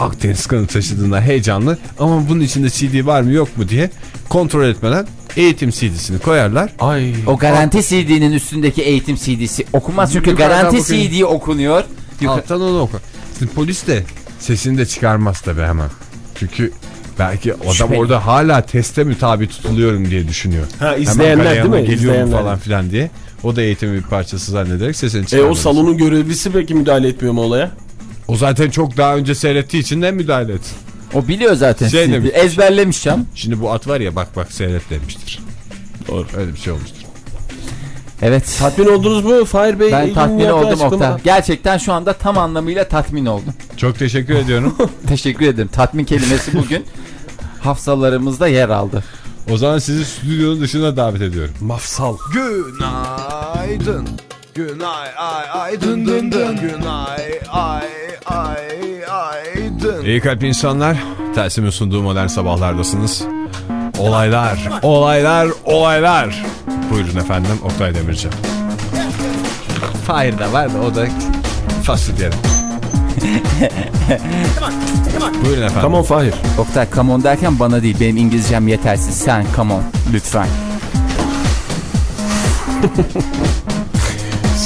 Akdeniz kanı taşıdığında heyecanlı ama bunun içinde CD var mı yok mu diye kontrol etmeden eğitim CD'sini koyarlar. Ay. O garanti CD'nin üstündeki eğitim CD'si okunmaz çünkü Yukarıdan garanti bakın. CD okunuyor. Alttan onu oku. Şimdi polis de sesini de çıkarmaz tabii hemen. Çünkü belki adam Şüpheli. orada hala teste mi tabi tutuluyorum diye düşünüyor. Ha izleyenler değil mi? Geliyor mu İzleyenler. falan filan diye. O da eğitimin bir parçası zannederek sesini E çıkarmaz. o salonun görevlisi peki müdahale etmiyor mu olaya? O zaten çok daha önce seyrettiği için ne müdahale et. O biliyor zaten Şey demiş. Ezberlemiş canım. Şimdi bu at var ya bak bak seyret demiştir. Doğru. Öyle bir şey olmuştur. Evet. Tatmin oldunuz mu Fahir Bey? Ben tatmin oldum Oktay. Gerçekten şu anda tam anlamıyla tatmin oldum. Çok teşekkür ediyorum. Teşekkür ederim. Tatmin kelimesi bugün hafızalarımızda yer aldı. o zaman sizi stüdyonun dışına davet ediyorum. Mafsal. Günaydın. Günay ay ay dın dın dın. Günay ay ay ay dın. İyi kalp insanlar. Tersimin sunduğu modern sabahlardasınız. Olaylar, olaylar, olaylar. Buyurun efendim Oktay Demirci. Fahir de var da o da faslı diyelim. Buyurun efendim. Tamam Fahir. Oktay come on derken bana değil benim İngilizcem yetersiz. Sen come on lütfen.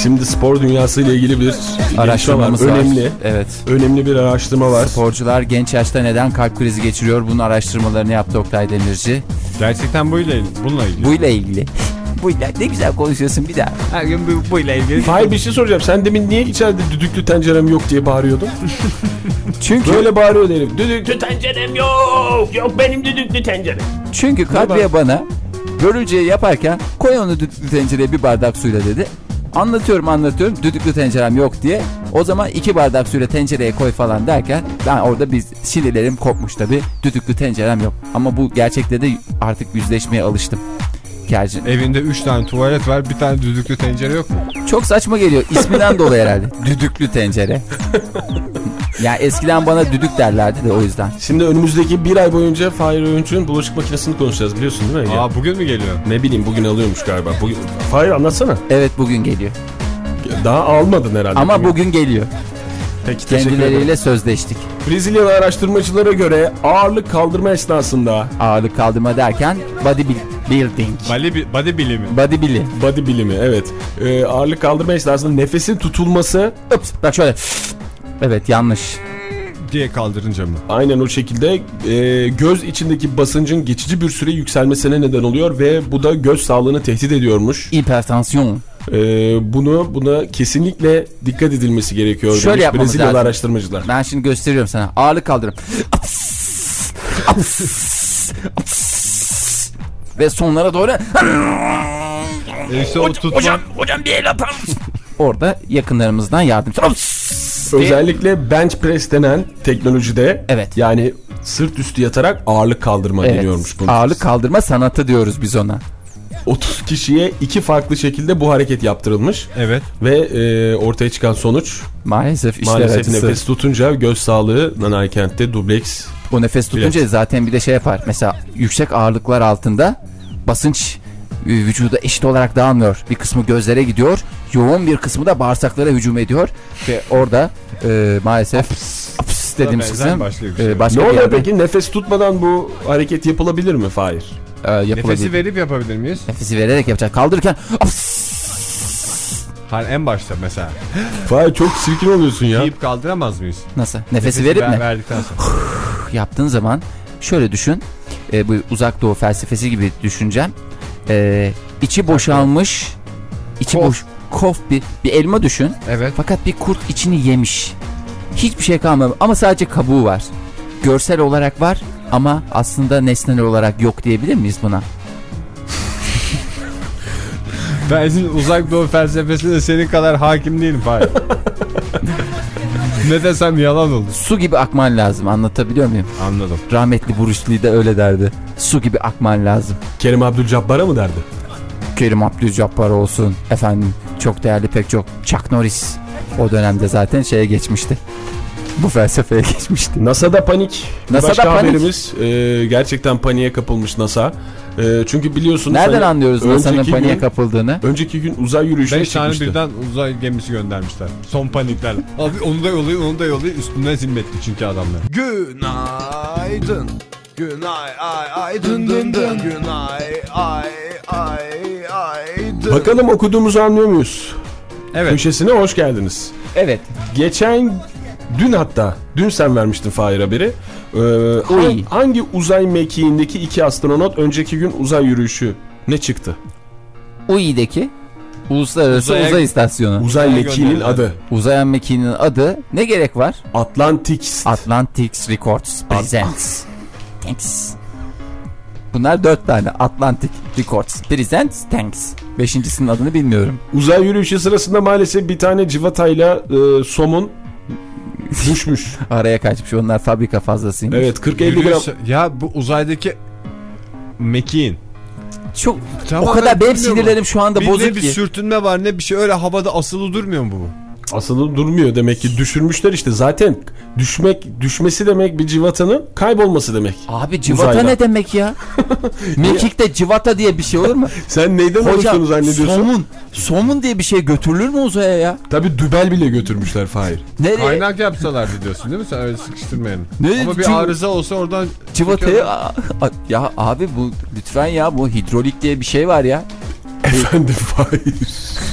Şimdi spor dünyası ile ilgili bir Araştırmamız var. Önemli. Evet. Önemli bir araştırma var. Sporcular genç yaşta neden kalp krizi geçiriyor? Bunun araştırmalarını yaptı Oktay Demirci. Gerçekten buyla, bununla ilgili. Bu ile ilgili. Bu ile ne güzel konuşuyorsun bir daha. Her gün bu, buyla ilgili. Fahir bir şey soracağım. Sen demin niye içeride düdüklü tencerem yok diye bağırıyordun? Çünkü Böyle bağırıyor herif. Düdüklü tencerem yok. Yok benim düdüklü tencerem. çünkü Kadriye bana börülceyi yaparken koy onu düdüklü tencereye bir bardak suyla dedi. Anlatıyorum anlatıyorum düdüklü tencerem yok diye. O zaman iki bardak suyla tencereye koy falan derken ben orada bir sinirlerim kopmuş tabi. Düdüklü tencerem yok. Ama bu gerçekte de artık yüzleşmeye alıştım. Gerçi Evinde 3 tane tuvalet var bir tane düdüklü tencere yok mu? çok saçma geliyor. İsminden dolayı herhalde. Düdüklü tencere. yani eskiden bana düdük derlerdi de o yüzden. Şimdi önümüzdeki bir ay boyunca Fahir Öğünç'ün bulaşık makinesini konuşacağız biliyorsun değil mi? Ege? Aa bugün mü geliyor? Ne bileyim bugün alıyormuş galiba. Bugün... Fahir anlatsana. Evet bugün geliyor. Daha almadın herhalde. Ama bugün geliyor. Peki teşekkür ederim. Kendileriyle sözleştik. Brezilyalı araştırmacılara göre ağırlık kaldırma esnasında Ağırlık kaldırma derken bodybuilding. Body, body bilimi. Body bili. body bilimi evet. Ee, ağırlık kaldırma esnasında nefesin tutulması Ups, bak şöyle. Evet yanlış. diye kaldırınca mı? aynen o şekilde e, göz içindeki basıncın geçici bir süre yükselmesine neden oluyor ve bu da göz sağlığını tehdit ediyormuş. Hipertansiyon. Ee, bunu buna kesinlikle dikkat edilmesi gerekiyor Şöyle demiş yapmamız Brezilyalı lazım. araştırmacılar. Ben şimdi gösteriyorum sana. Ağırlık kaldırım. Ve sonlara doğru E işte o tutma. hocam bir el atar mısın? Orada yakınlarımızdan yardım. Özellikle bench press denen teknolojide Evet. yani sırt üstü yatarak ağırlık kaldırma Evet. deniyormuş bunun. Ağırlık kaldırma sanatı diyoruz biz ona. 30 kişiye iki farklı şekilde bu hareket yaptırılmış Evet. ve e, ortaya çıkan sonuç Maalesef işler maalesef acısı. nefes tutunca göz sağlığı Nanaykent'te dubleks O nefes tutunca zaten bir de şey yapar. Mesela yüksek ağırlıklar altında basınç e, vücuda eşit olarak dağılmıyor. Bir kısmı gözlere gidiyor. Yoğun bir kısmı da bağırsaklara hücum ediyor. Ve orada e, maalesef aps dediğimiz kısım başka bir şey. e, başka Ne oluyor peki nefes tutmadan bu hareket yapılabilir mi Fahir? E, yapılabilir. Nefesi verip yapabilir miyiz? Nefesi vererek yapacak. Kaldırırken Hani en başta mesela. Fahir çok sirkin oluyorsun ya. Yiyip kaldıramaz mıyız? nasıl? Nefesi, verip ver- mi? Verdikten sonra. Yaptığın zaman şöyle düşün. E, bu uzak doğu felsefesi gibi düşüneceğim. E, içi boşalmış, içi Kof. boş, kof bir, bir elma düşün. Evet. Fakat bir kurt içini yemiş. Hiçbir şey kalmamış ama sadece kabuğu var. Görsel olarak var ama aslında nesnel olarak yok diyebilir miyiz buna? Ben şimdi uzak doğu felsefesine senin kadar hakim değilim Fahir. ne desem yalan olur. Su gibi akman lazım anlatabiliyor muyum? Anladım. Rahmetli Bruce Lee de öyle derdi. Su gibi akman lazım. Kerim Abdülcabbar'a mı derdi? Kerim Abdülcabbar olsun. Efendim çok değerli pek çok. Chuck Norris o dönemde zaten şeye geçmişti. Bu felsefeye geçmişti. NASA'da panik. NASA'da Başka panik. haberimiz e, gerçekten paniğe kapılmış NASA. E, çünkü biliyorsunuz Nereden hani anlıyoruz NASA'nın paniğe gün- kapıldığını? Önceki gün uzay yürüyüşüne 5 tane çıkmıştı. birden uzay gemisi göndermişler. Son paniklerle. Abi onu da yollayın onu da yollayın. Üstünden zimmetli çünkü adamlar. Günaydın. Günay ay ay dın dın dın. Günay ay ay ay dın. Bakalım okuduğumuzu anlıyor muyuz? Evet. Köşesine hoş geldiniz. Evet. Geçen dün hatta dün sen vermiştin Fahir haberi. Ee, hangi, hangi uzay mekiğindeki iki astronot önceki gün uzay yürüyüşü ne çıktı? UI'deki Uluslararası Uzaya- Uzay İstasyonu. Uzay mekiğinin adı Uzay mekiğinin adı ne gerek var? Atlantis. Atlantic Records Presents. Thanks. Bunlar dört tane. Atlantic Records Presents. Thanks. Beşincisinin adını bilmiyorum. Uzay yürüyüşü sırasında maalesef bir tane civatayla e, somun düşmüş. Araya kaçmış. Onlar fabrika fazlasıymış. evet 40-50 gram. Ya bu uzaydaki mekiğin. Çok Tamam, o kadar ben benim sinirlerim şu anda Bir, bozuk ne bir ki. sürtünme var ne bir şey öyle havada asılı durmuyor mu bu? Asılı durmuyor demek ki düşürmüşler işte. Zaten düşmek düşmesi demek bir civatanın kaybolması demek. Abi civata Uzayda. ne demek ya? Mekik'te civata diye bir şey olur mu? Sen neyden Hocam oluştuğunu zannediyorsun? somun. Somun diye bir şey götürülür mü uzaya ya? Tabi dübel bile götürmüşler Fahir. Nereye? Kaynak yapsalardı diyorsun değil mi? Sen öyle sıkıştırmayalım. Ne? Ama bir arıza olsa oradan aa, ya abi bu lütfen ya bu hidrolik diye bir şey var ya. Efendim Fahir.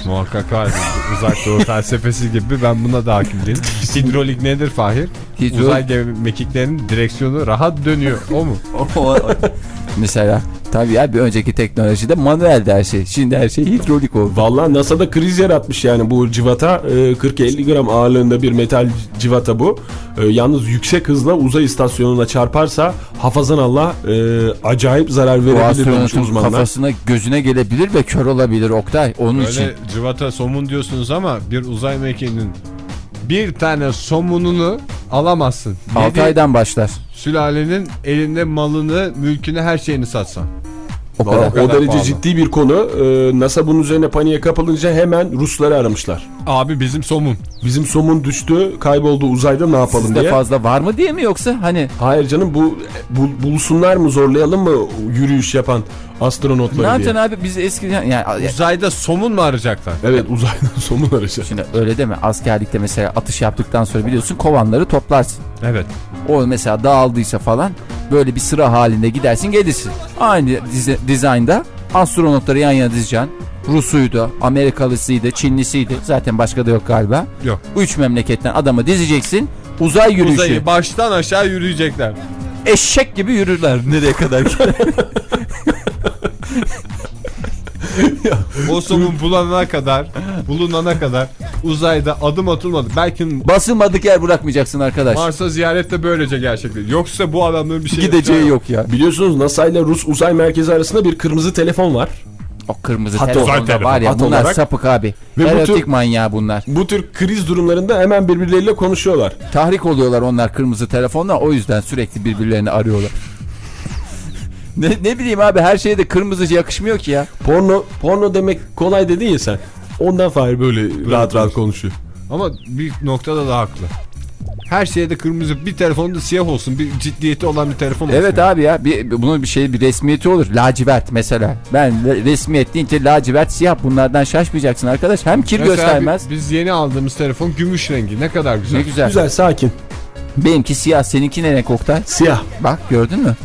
muhakkak vardır. Uzak doğu felsefesi gibi ben buna da hakim değilim. Hidrolik nedir Fahir? Hidro- Uzay gemi mekiklerinin direksiyonu rahat dönüyor. O mu? Mesela tabii ya bir önceki teknolojide manueldi her şey. Şimdi her şey hidrolik oldu. Valla NASA'da kriz yaratmış yani bu civata. E, 40-50 gram ağırlığında bir metal civata bu. E, yalnız yüksek hızla uzay istasyonuna çarparsa hafazan Allah e, acayip zarar verebilir uzmanlar. kafasına gözüne gelebilir ve kör olabilir Oktay. Onun için. Öyle cıvata somun diyorsunuz ama bir uzay mekiğinin bir tane somununu alamazsın. 6 Yedi aydan başlar. Sülalenin elinde malını, mülkünü, her şeyini satsan. O Valla kadar. o derece pahalı. ciddi bir konu. E, NASA bunun üzerine paniğe kapılınca hemen Rusları aramışlar. Abi bizim somun. Bizim somun düştü, kayboldu uzayda ne yapalım Sizde diye. fazla var mı diye mi yoksa hani Hayır canım bu, bu bulsunlar mı zorlayalım mı yürüyüş yapan ne astronotları diye. yapacaksın abi biz eskiden yani Uzayda somun mu arayacaklar? Evet uzaydan somun arayacak. Şimdi öyle deme askerlikte mesela atış yaptıktan sonra biliyorsun kovanları toplarsın. Evet. O mesela dağıldıysa falan böyle bir sıra halinde gidersin gelirsin. Aynı dizi- dizaynda astronotları yan yana dizeceksin. Rusuydu, Amerikalısıydı, Çinlisiydi. Zaten başka da yok galiba. Yok. Üç memleketten adamı dizeceksin. Uzay yürüyüşü. Uzayı baştan aşağı yürüyecekler. Eşek gibi yürürler nereye kadar. O somun bulunana kadar, bulunana kadar uzayda adım atılmadı. Belki Basılmadık yer bırakmayacaksın arkadaş. Mars'a ziyarette böylece gerçekleşir. Yoksa bu adamların bir şey Gideceği yok ya. Biliyorsunuz NASA ile Rus uzay merkezi arasında bir kırmızı telefon var. O kırmızı Hat telefonda var ya hat bunlar olarak. sapık abi. Ve bu Erotik tür- manyağı bunlar. Bu tür kriz durumlarında hemen birbirleriyle konuşuyorlar. Tahrik oluyorlar onlar kırmızı telefonla o yüzden sürekli birbirlerini arıyorlar. Ne, ne bileyim abi her şeye de kırmızı yakışmıyor ki ya. Porno porno demek kolay dedin ya sen. Ondan Fahir böyle rahat rahat konuşuyor. Ama bir noktada da haklı. Her şeyde kırmızı bir telefonda siyah olsun. Bir ciddiyeti olan bir telefon olsun. Evet abi ya bir, bunun bir şey bir resmiyeti olur. Lacivert mesela. Ben resmiyet deyince lacivert siyah bunlardan şaşmayacaksın arkadaş. Hem kir Mesela göstermez. bi- biz yeni aldığımız telefon gümüş rengi. Ne kadar güzel. Ne güzel. Güzel sakin. Benimki siyah seninki ne renk Oktay? Siyah. Bak gördün mü?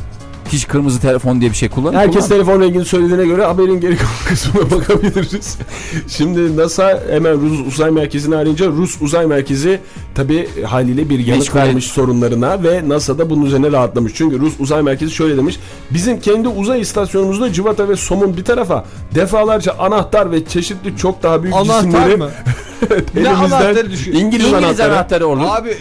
Hiç kırmızı telefon diye bir şey kullanır Herkes kullan- telefon rengini söylediğine göre haberin geri kalan kısmına bakabiliriz. Şimdi NASA hemen Rus Uzay Merkezi'ni arayınca Rus Uzay Merkezi tabi haliyle bir yanıt Meşgul vermiş sorunlarına ve NASA da bunun üzerine rahatlamış. Çünkü Rus Uzay Merkezi şöyle demiş. Bizim kendi uzay istasyonumuzda cıvata ve somun bir tarafa defalarca anahtar ve çeşitli çok daha büyük Anahtar cisimleri mı? elimizden Ne anahtarı düşün- İngiliz, İngiliz anahtarı. anahtarı olur. Abi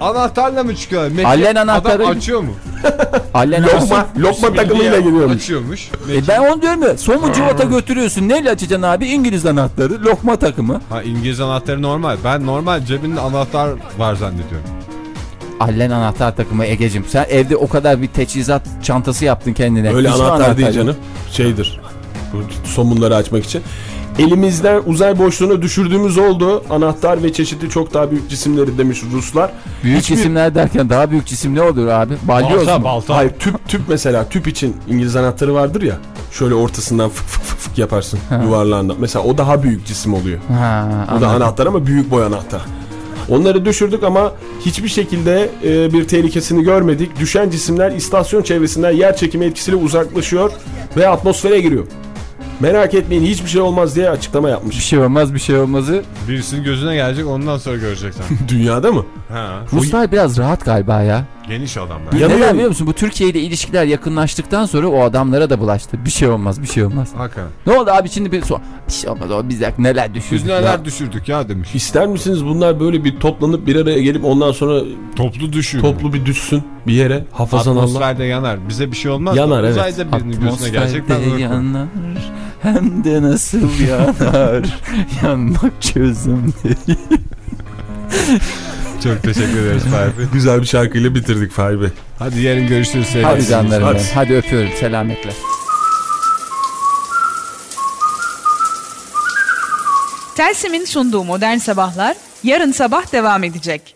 anahtarla mı çıkıyorlar? Mekan- Allen anahtarı- Adam açıyor mu? Allen Lokma, lokma takımıyla geliyormuş. Açıyormuş. E ben onu diyorum ya. Somun cıvata götürüyorsun. Neyle açacaksın abi? İngiliz anahtarı. Lokma takımı. Ha İngiliz anahtarı normal. Ben normal cebinde anahtar var zannediyorum. Allen anahtar takımı Ege'cim. Sen evde o kadar bir teçhizat çantası yaptın kendine. Öyle Hiç mi anahtar değil canım. Şeydir. Bu somunları açmak için. Elimizden uzay boşluğuna düşürdüğümüz oldu. Anahtar ve çeşitli çok daha büyük cisimleri demiş Ruslar. Büyük Hiçbir- cisimler derken daha büyük cisim ne olur abi? Balyoz Balta mu? balta. Hayır tüp tüp mesela tüp için İngiliz anahtarı vardır ya. Şöyle ortasından fık fık fık, fık yaparsın yuvarlağında. Mesela o daha büyük cisim oluyor. Ha, O da anahtar ama büyük boy anahtar. Onları düşürdük ama hiçbir şekilde e, bir tehlikesini görmedik. Düşen cisimler istasyon çevresinden yer çekimi etkisiyle uzaklaşıyor ve atmosfere giriyor. Merak etmeyin hiçbir şey olmaz diye açıklama Bir yapmış. şey olmaz bir şey olmazı. Birisinin gözüne gelecek ondan sonra göreceksin. Dünyada mı? ha. Ruslar biraz rahat galiba ya. Geniş adamlar. Ya- Yanıyor Neden biliyor musun? Bu Türkiye ile ilişkiler yakınlaştıktan sonra o adamlara da bulaştı. Bir şey olmaz bir şey olmaz. Hakikaten. Ne oldu abi şimdi bir so bir şey olmaz o biz neler Biz düşürdük neler ya. düşürdük ya demiş. İster misiniz bunlar böyle bir toplanıp bir araya gelip ondan sonra Toplu düşüyor. toplu bir düşsün bir yere hafazan Allah. Atmosferde yanar. Bize bir şey olmaz. Yanar, evet. Uzayda birinin gözüne korkuyorum. yanar hem de nasıl yanar yanmak çözüm değil. Çok teşekkür ederiz Fahri. Güzel bir şarkıyla bitirdik Fahri Bey. Hadi yarın görüşürüz sevgili Hadi canlarım Hadi. benim. Hadi öpüyorum selametle. Telsim'in sunduğu Modern Sabahlar yarın sabah devam edecek.